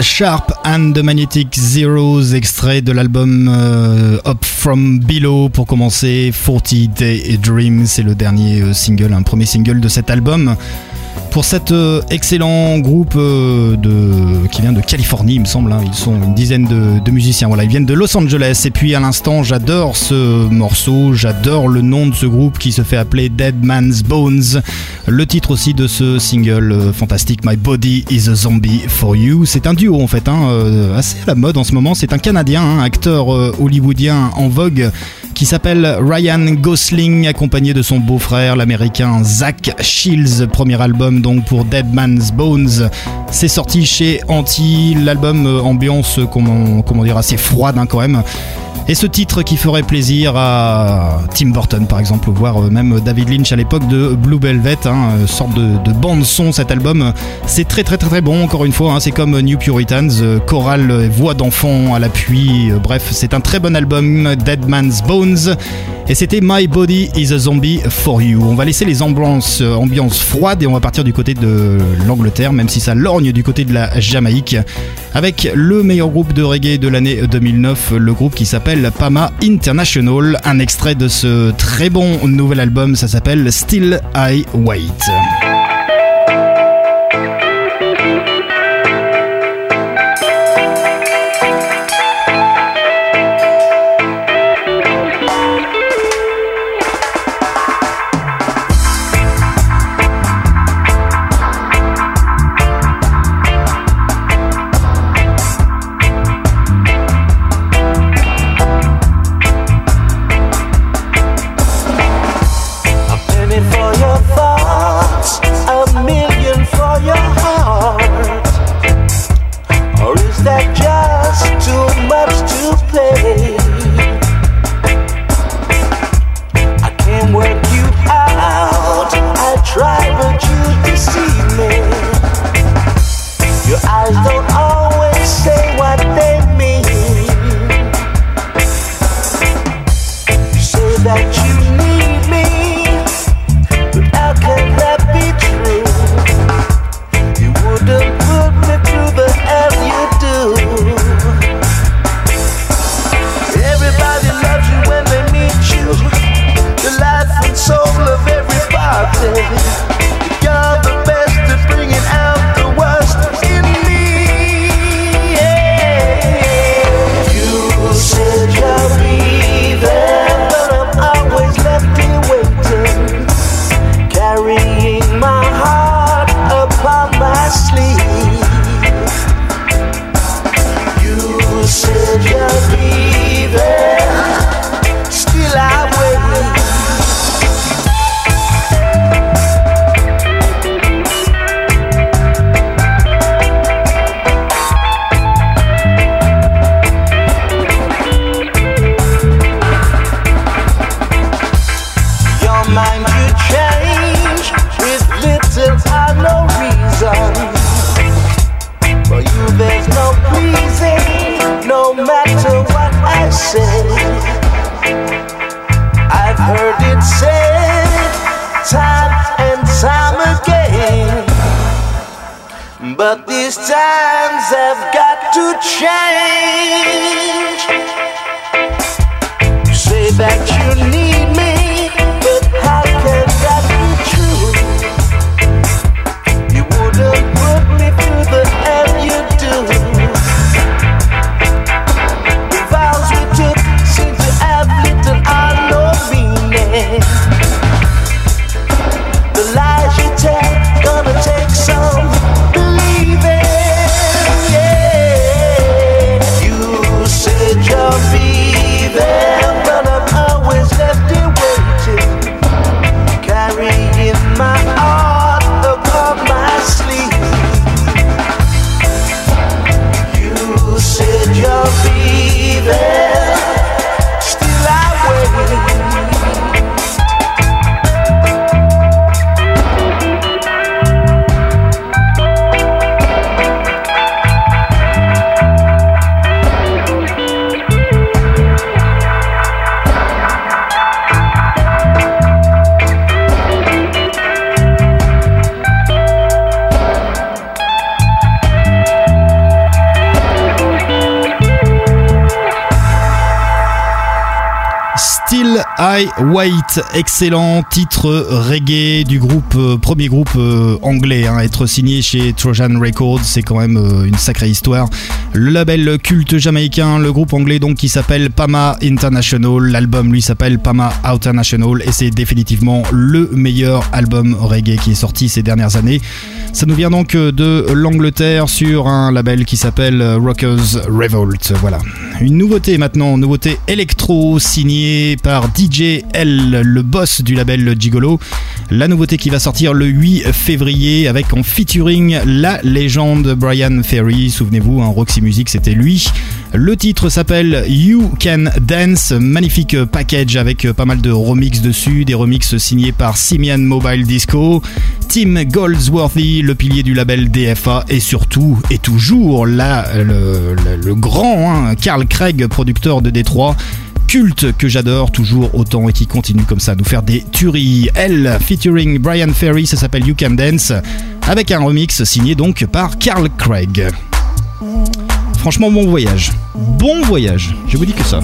Sharp and the Magnetic Zeros, extrait de l'album euh, Up From Below pour commencer 40 Day Dream, c'est le dernier euh, single, un premier single de cet album. Pour cet euh, excellent groupe de, qui vient de Californie, il me semble, hein. ils sont une dizaine de, de musiciens. Voilà, ils viennent de Los Angeles. Et puis à l'instant, j'adore ce morceau, j'adore le nom de ce groupe qui se fait appeler Dead Man's Bones. Le titre aussi de ce single euh, fantastique, My Body is a Zombie for You. C'est un duo en fait, hein, euh, assez à la mode en ce moment. C'est un Canadien, hein, acteur euh, hollywoodien en vogue qui s'appelle Ryan Gosling, accompagné de son beau-frère, l'américain Zach Shields. Premier album donc pour Dead Man's Bones. C'est sorti chez Anti, l'album ambiance, comment, comment dire, assez froide hein, quand même. Et ce titre qui ferait plaisir à Tim Burton par exemple, voire euh, même David Lynch à l'époque de Blue Velvet, hein, euh, sorte de, de bande son cet album. C'est très très très très bon encore une fois, hein, c'est comme New Puritans, euh, chorale, euh, voix d'enfant à l'appui, bref c'est un très bon album, Dead Man's Bones. Et c'était My Body is a Zombie for You. On va laisser les ambiances, euh, ambiances froides et on va partir du côté de l'Angleterre, même si ça lorgne du côté de la Jamaïque, avec le meilleur groupe de reggae de l'année 2009, le groupe qui s'appelle Pama International. Un extrait de ce très bon nouvel album, ça s'appelle Still I Wait. Wait, excellent titre reggae du groupe, euh, premier groupe euh, anglais hein, être signé chez Trojan Records, c'est quand même euh, une sacrée histoire. Le label culte jamaïcain, le groupe anglais donc qui s'appelle Pama International, l'album lui s'appelle Pama International et c'est définitivement le meilleur album reggae qui est sorti ces dernières années. Ça nous vient donc de l'Angleterre sur un label qui s'appelle Rockers Revolt. Voilà. Une nouveauté maintenant, nouveauté électro signée par DJ L, le boss du label Gigolo. La nouveauté qui va sortir le 8 février avec en featuring la légende Brian Ferry. Souvenez-vous, un Roxy Music, c'était lui. Le titre s'appelle You Can Dance, magnifique package avec pas mal de remix dessus, des remixes signés par Simian Mobile Disco, Tim Goldsworthy, le pilier du label DFA, et surtout et toujours le, grand hein, Carl Craig, producteur de Détroit culte que j'adore toujours autant et qui continue comme ça à nous faire des tueries. Elle, featuring Brian Ferry, ça s'appelle You Can Dance, avec un remix signé donc par Carl Craig. Franchement, bon voyage. Bon voyage, je vous dis que ça.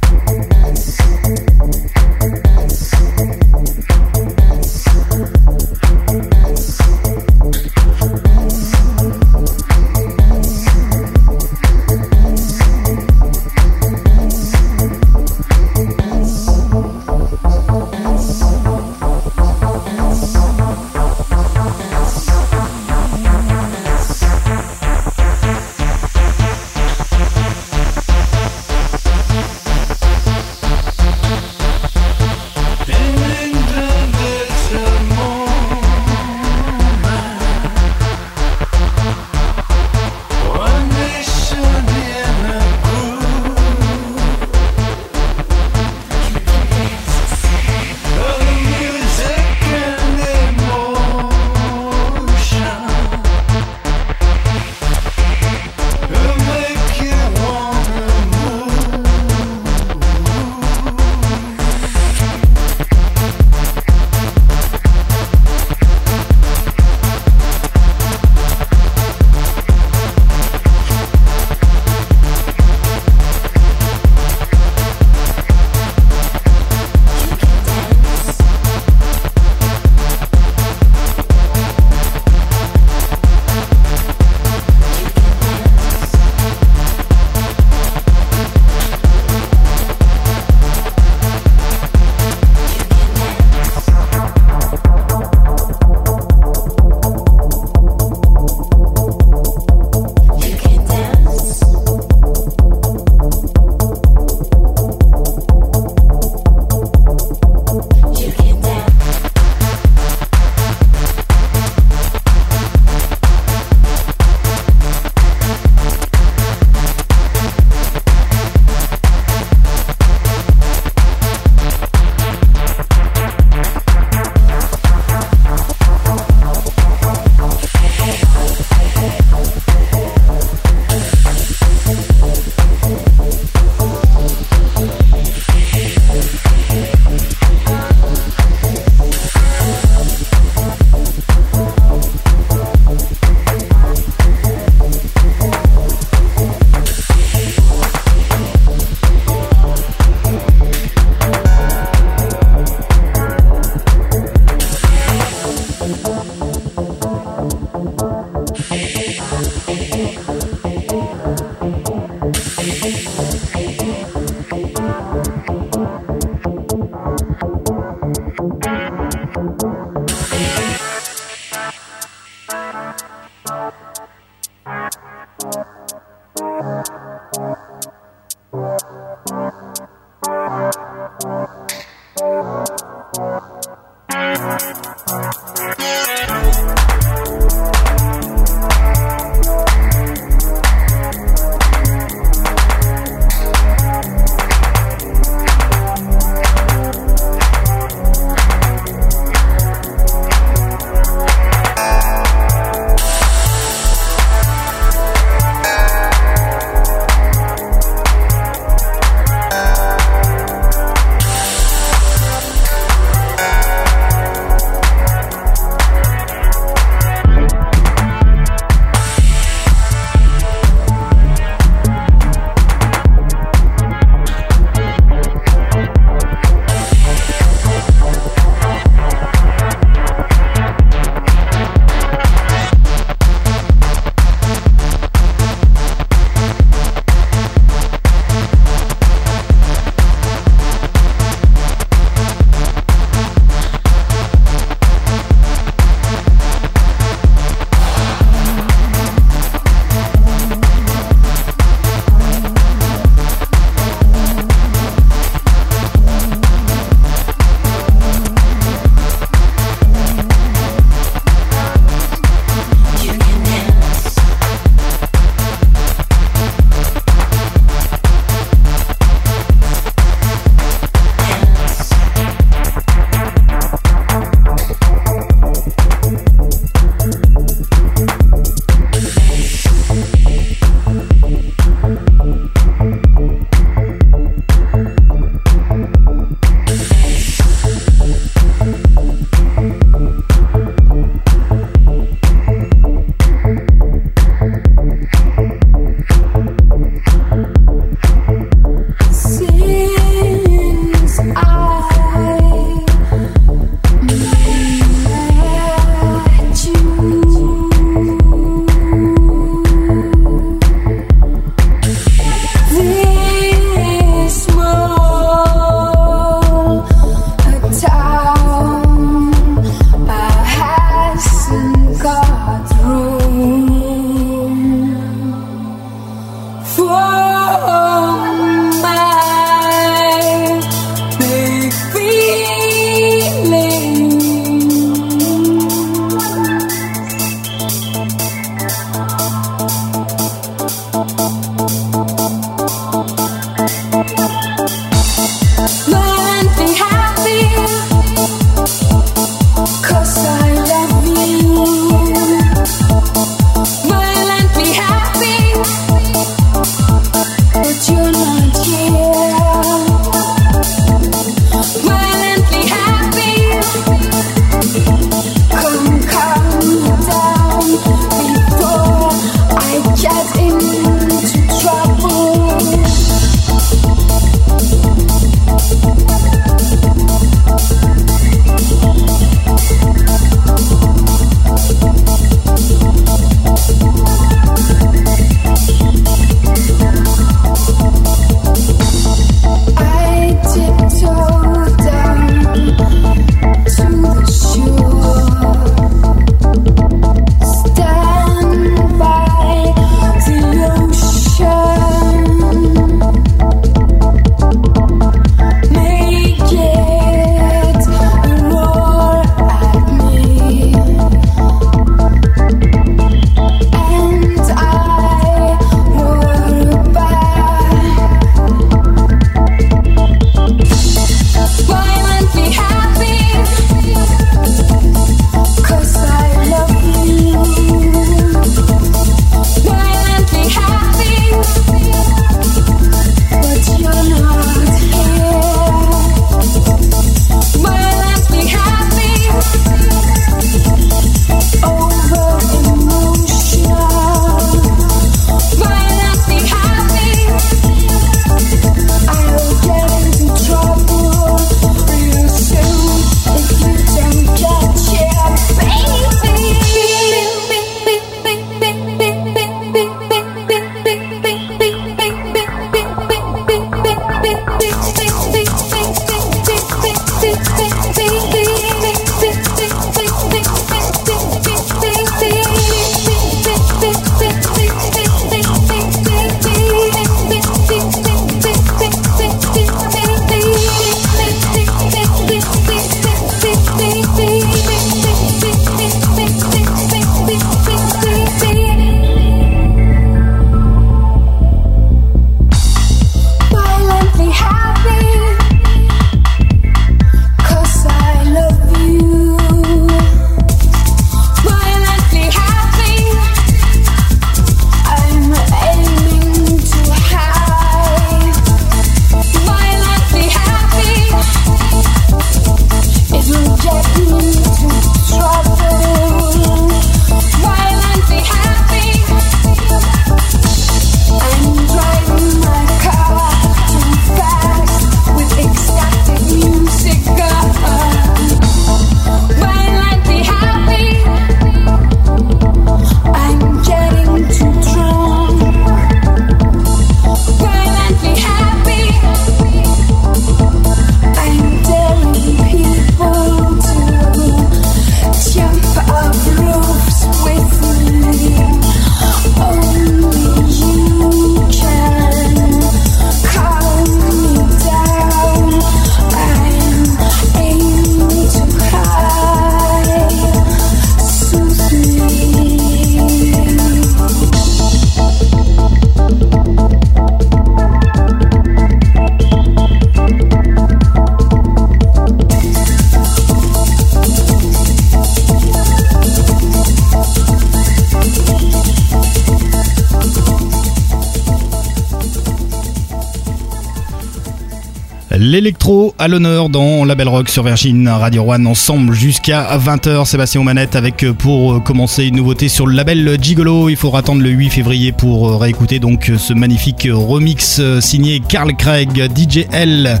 À l'honneur dans la Belle Rock sur Virgin Radio One ensemble jusqu'à 20h. Sébastien Omanette avec euh, pour euh, commencer une nouveauté sur le label Gigolo. Il faudra attendre le 8 février pour euh, réécouter donc ce magnifique remix signé Carl Craig, DJL.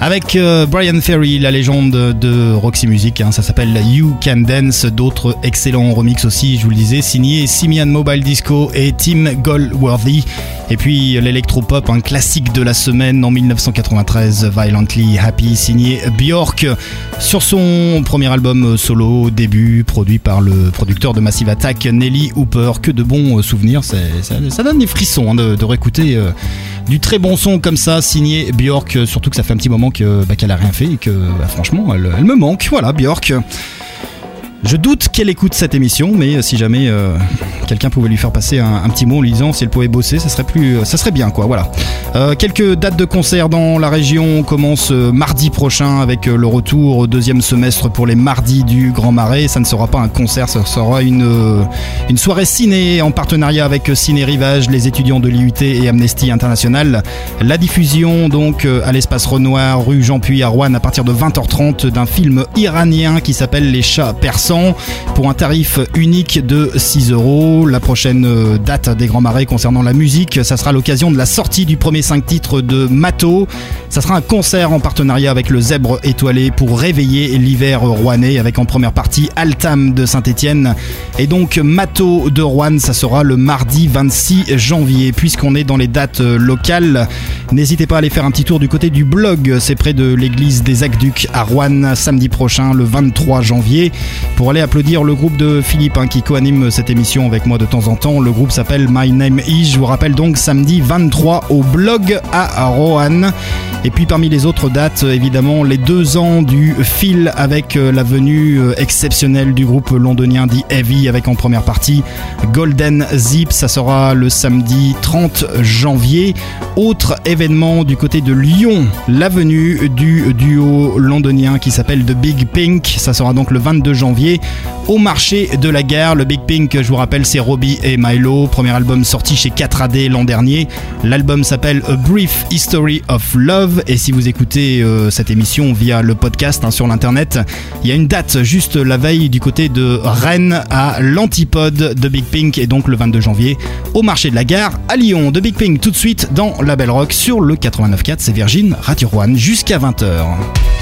Avec Brian Ferry, la légende de Roxy Music, hein, ça s'appelle You Can Dance. D'autres excellents remix aussi, je vous le disais, signés Simian Mobile Disco et Tim Goldworthy. Et puis l'électropop, un classique de la semaine en 1993, Violently Happy, signé Björk sur son premier album solo, début, produit par le producteur de Massive Attack, Nelly Hooper. Que de bons euh, souvenirs, ça, donne des frissons hein, de, réécouter euh, du très bon son comme ça, signé Björk. Surtout que ça fait un petit moment bah, qu'elle a rien fait et que bah, franchement, elle, elle me manque. Voilà, Björk. Je doute qu'elle écoute cette émission, mais si jamais euh, quelqu'un pouvait lui faire passer un, petit mot en lui disant si elle pouvait bosser, ça serait plus, ça serait bien quoi. Voilà. Euh, quelques dates de concert dans la région. On commence euh, mardi prochain avec le retour au deuxième semestre pour les mardis du Grand Marais. Ça ne sera pas un concert, ça sera une soirée ciné en partenariat avec Ciné Rivage, les étudiants de l'IUT et Amnesty International. La diffusion donc à l'espace Renoir, rue Jean-Puy à Rouen à partir de 20h30 d'un film iranien qui s'appelle Les chats persans pour un tarif unique de 6 euros. La prochaine euh, date des Grands Marais concernant la musique, ça sera l'occasion de la sortie du premier 5 titres de Mato. Ça sera un concert en partenariat avec le Zèbre étoilé pour réveiller l'hiver rouennais avec en première partie Altam de Saint-Étienne et donc Mato de Rouen. Ça sera le mardi 26 janvier. Puisqu'on est dans les dates euh, locales, n'hésitez pas à aller faire un petit tour du côté du blog. C'est près de l'église des Aqueducs à Rouen samedi prochain, le 23 janvier, pour aller applaudir le groupe de Philippe hein, qui co-anime cette émission avec moi de temps en temps. Le groupe s'appelle My Name Is. Je vous rappelle donc samedi 23 au blog à Roanne. Et puis parmi les autres dates, évidemment, les deux ans du fil avec euh, la venue euh, exceptionnelle du groupe londonien The Heavy avec en première partie Golden Zip. Ça sera le samedi 30 janvier. Autre événement du côté de Lyon, la venue du duo londonien qui s'appelle The Big Pink. Ça sera donc le 22 janvier au marché de la gare. Le Big Pink, je vous rappelle, c'est Robbie et Milo. Premier album sorti chez 4AD l'an dernier. L'album s'appelle A Brief History of Love. Et si vous écoutez euh, cette émission via le podcast hein, sur l'internet, il y a une date juste la veille du côté de Rennes à l'Antipode de Big Pink. Et donc le 22 janvier au marché de la gare à Lyon. De Big Pink tout de suite dans la Belle Rock sur le 89.4. C'est Virgin Radio One jusqu'à 20h.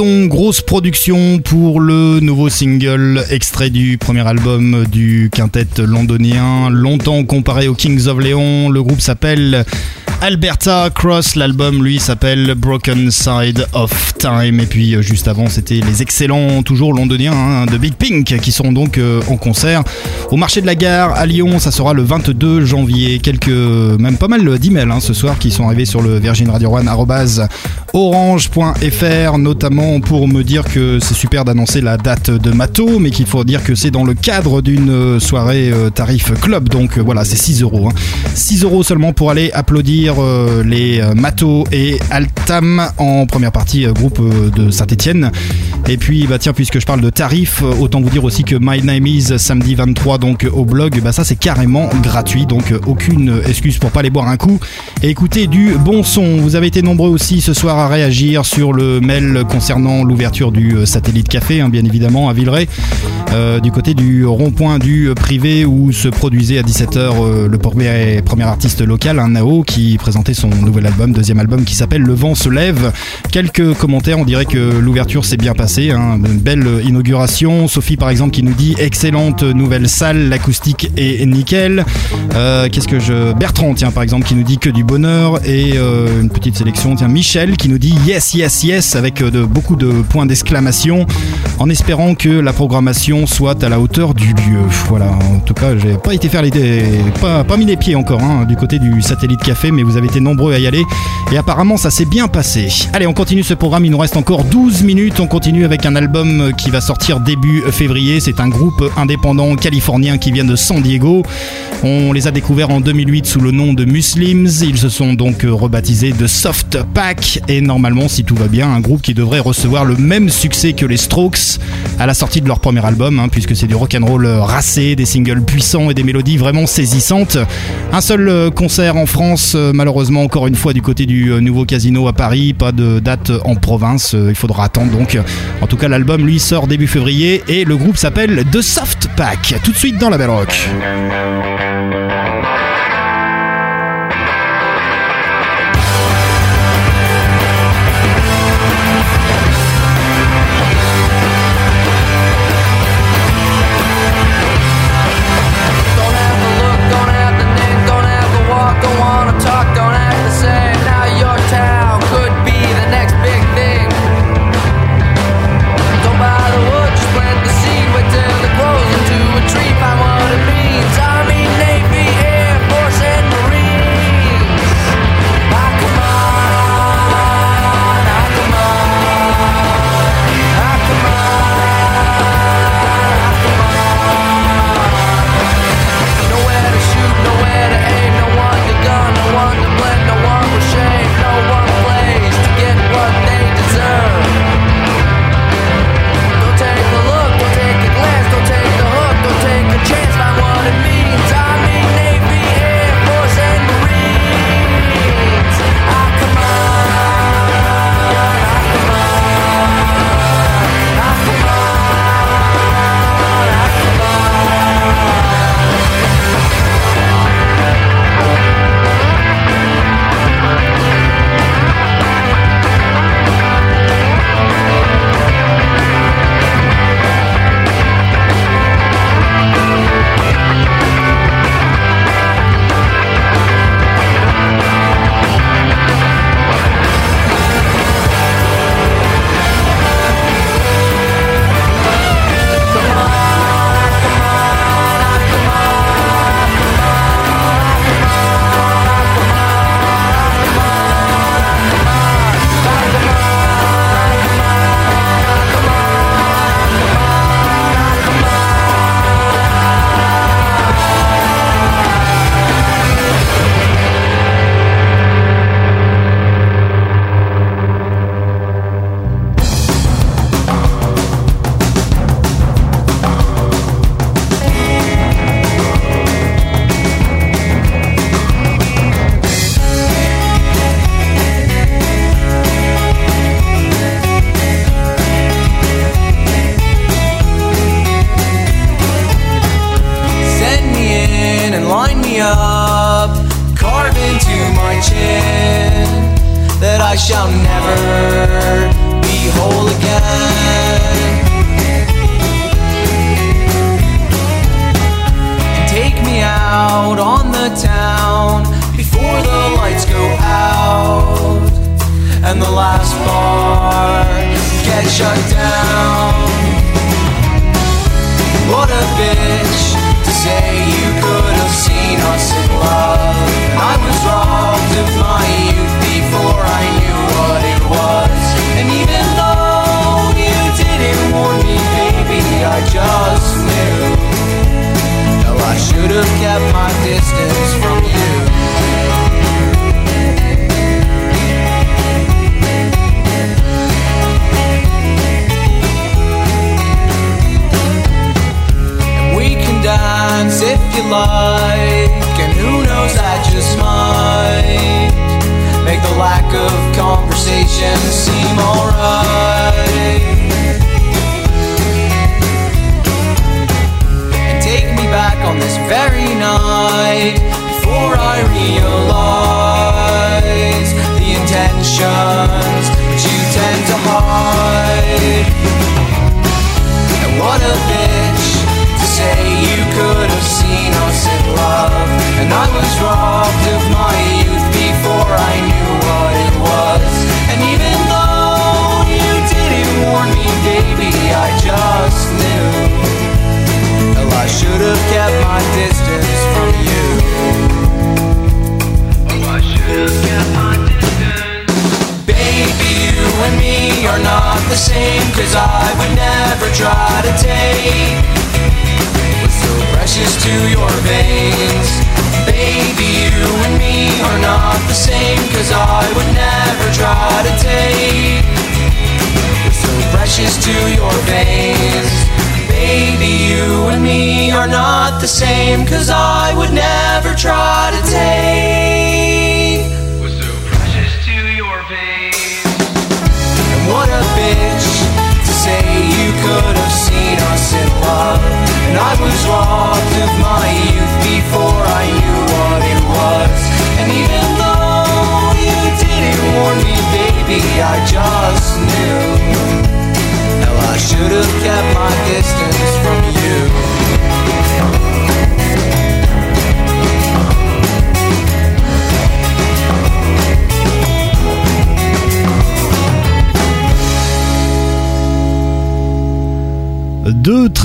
Grosse production pour le nouveau single extrait du premier album du quintet londonien, longtemps comparé aux Kings of Leon. Le groupe s'appelle Alberta Cross. L'album, lui, s'appelle Broken Side of Time. Et puis, euh, juste avant, c'était les excellents, toujours londoniens, hein, de Big Pink, qui seront donc euh, en concert au marché de la gare à Lyon. Ça sera le 22 janvier. Quelques, même pas mal d'emails hein, ce soir qui sont arrivés sur le Virgin Radio One orange.fr, notamment pour me dire que c'est super d'annoncer la date de Mato, mais qu'il faut dire que c'est dans le cadre d'une euh, soirée euh, tarif club. Donc euh, voilà, c'est 6 euros. hein. 6 euros seulement pour aller applaudir les Mato et Altam en première partie, groupe de Saint-Etienne. Et puis, bah tiens, puisque je parle de tarifs, autant vous dire aussi que My Name Is samedi 23 donc au blog, bah ça c'est carrément gratuit, donc aucune excuse pour pas aller boire un coup et écouter du bon son. Vous avez été nombreux aussi ce soir réagir sur le mail concernant l'ouverture du euh, satellite café, hein, bien évidemment à Villeray, euh, du côté du rond-point du privé où se produisait à 17h euh, le premier, artiste local, un Nao, qui présentait son nouvel album, deuxième album qui s'appelle Le vent se lève. Quelques commentaires, on dirait que l'ouverture s'est bien passée, hein, une belle inauguration. Sophie par exemple qui nous dit excellente nouvelle salle, l'acoustique est nickel. Qu'est-ce que je... Bertrand tiens par exemple qui nous dit que du bonheur et une petite sélection. Tiens Michel qui nous dit yes yes yes avec euh, beaucoup de points d'exclamation en espérant que la programmation soit à la hauteur du lieu. Voilà, en tout cas j'ai pas été faire les... pas, pas mis les pieds encore hein, du côté du satellite café mais vous avez été nombreux à y aller. Et apparemment ça s'est bien passé. Allez on continue ce programme, il nous reste encore 12 minutes, on continue avec un album qui va sortir début février, c'est un groupe indépendant californien qui vient de San Diego. On les a découverts en 2008 sous le nom de Muslims, ils se sont donc rebaptisés de Soft Pack normalement si tout va bien un groupe qui devrait recevoir le même succès que les Strokes à la sortie de leur premier album hein, puisque c'est du rock'n'roll racé, des singles puissants et des mélodies vraiment saisissantes. Un seul euh, concert en France, euh, malheureusement encore une fois du côté du euh, nouveau casino à Paris, pas de date en province, euh, il faudra attendre donc. En tout cas l'album lui sort début février et le groupe s'appelle The Soft Pack. Tout de suite dans la Belle Rock.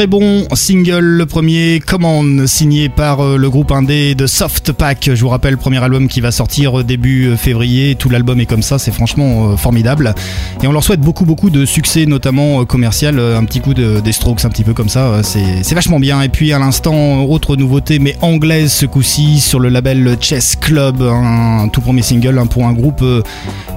Très bons singles. Le premier, Command, signé par euh, le groupe indé de Soft Pack. Je vous rappelle, premier album qui va sortir euh, début euh, février. Tout l'album est comme ça, c'est franchement formidable. Et on leur souhaite beaucoup, beaucoup de succès, notamment commercial. Un petit coup de, des strokes, un petit peu comme ça. C'est vachement bien. Et puis à l'instant, autre nouveauté, mais anglaise ce coup-ci, sur le label Chess Club. Un tout premier single hein, pour un groupe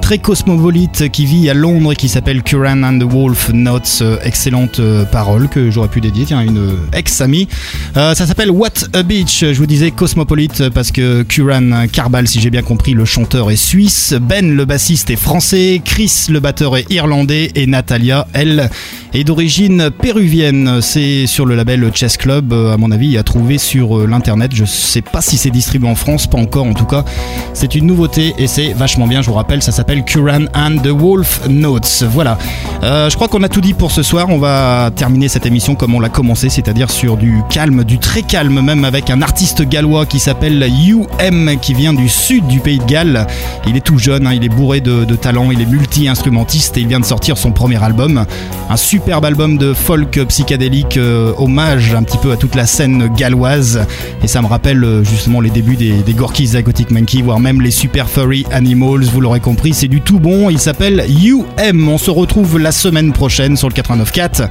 très cosmopolite qui vit à Londres et qui s'appelle Curran and the Wolf Notes. Excellente parole que j'aurais pu dédier, tiens, une ex-amie. Euh, ça s'appelle What a Beach. Je vous disais cosmopolite parce que Curran Carbal, si j'ai bien compris, le chanteur est suisse. Ben, le bassiste, est français. Chris, le batteur, est irlandais. Et Natalia, elle, est d'origine péruvienne. C'est sur le label Chess Club, euh, à mon avis, à trouver sur euh, l'internet. Je sais pas si c'est distribué en France, pas encore en tout cas. C'est une nouveauté et c'est vachement bien, je vous rappelle, ça s'appelle Curran and the Wolf Notes. Voilà. Je crois qu'on a tout dit pour ce soir. On va terminer cette émission comme on l'a commencé, c'est-à-dire sur du calme, du très calme, même avec un artiste gallois qui s'appelle UM, qui vient du sud du pays de Galles. Il est tout jeune, hein, il est bourré de, talent, il est multi-instrumentiste et il vient de sortir son premier album. Un superbe album de folk psychédélique, euh, hommage un petit peu à toute la scène galloise. Et ça me rappelle euh, justement les débuts des, des Gorky's Aquatic Monkey, voire même les Super Furry Animals. Vous l'aurez compris, c'est du tout bon. Il s'appelle UM. On se retrouve la semaine prochaine sur le 89.4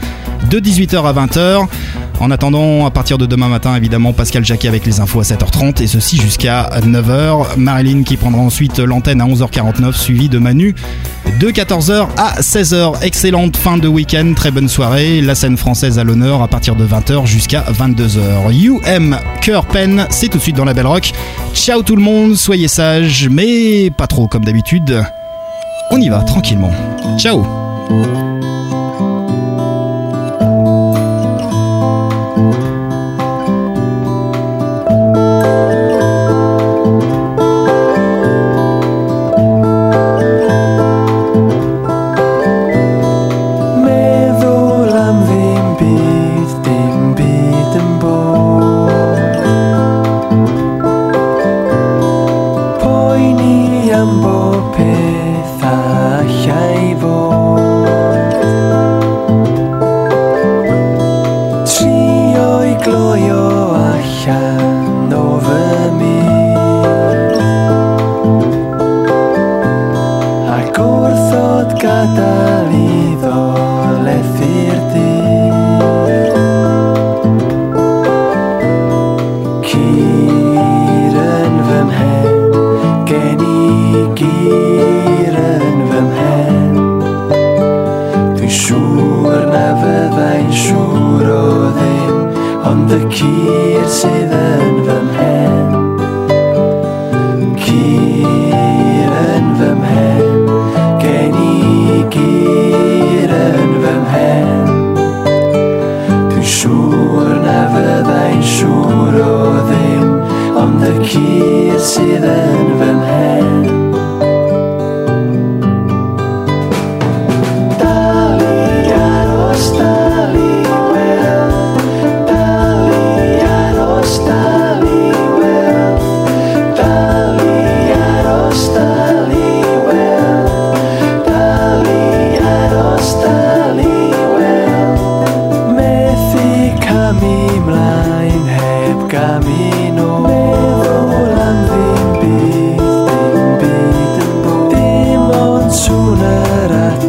de 18h à 20h. En attendant, à partir de demain matin, évidemment, Pascal Jacquet avec les infos à 7h30 et ceci jusqu'à 9h. Marilyn qui prendra ensuite l'antenne à 11h49, suivi de Manu de 14h à 16h. Excellente fin de week-end, très bonne soirée. La scène française à l'honneur à partir de 20h jusqu'à 22h. UM Cœur c'est tout de suite dans la Belle Rock. Ciao tout le monde, soyez sages, mais pas trop comme d'habitude. On y va tranquillement. Ciao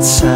outside.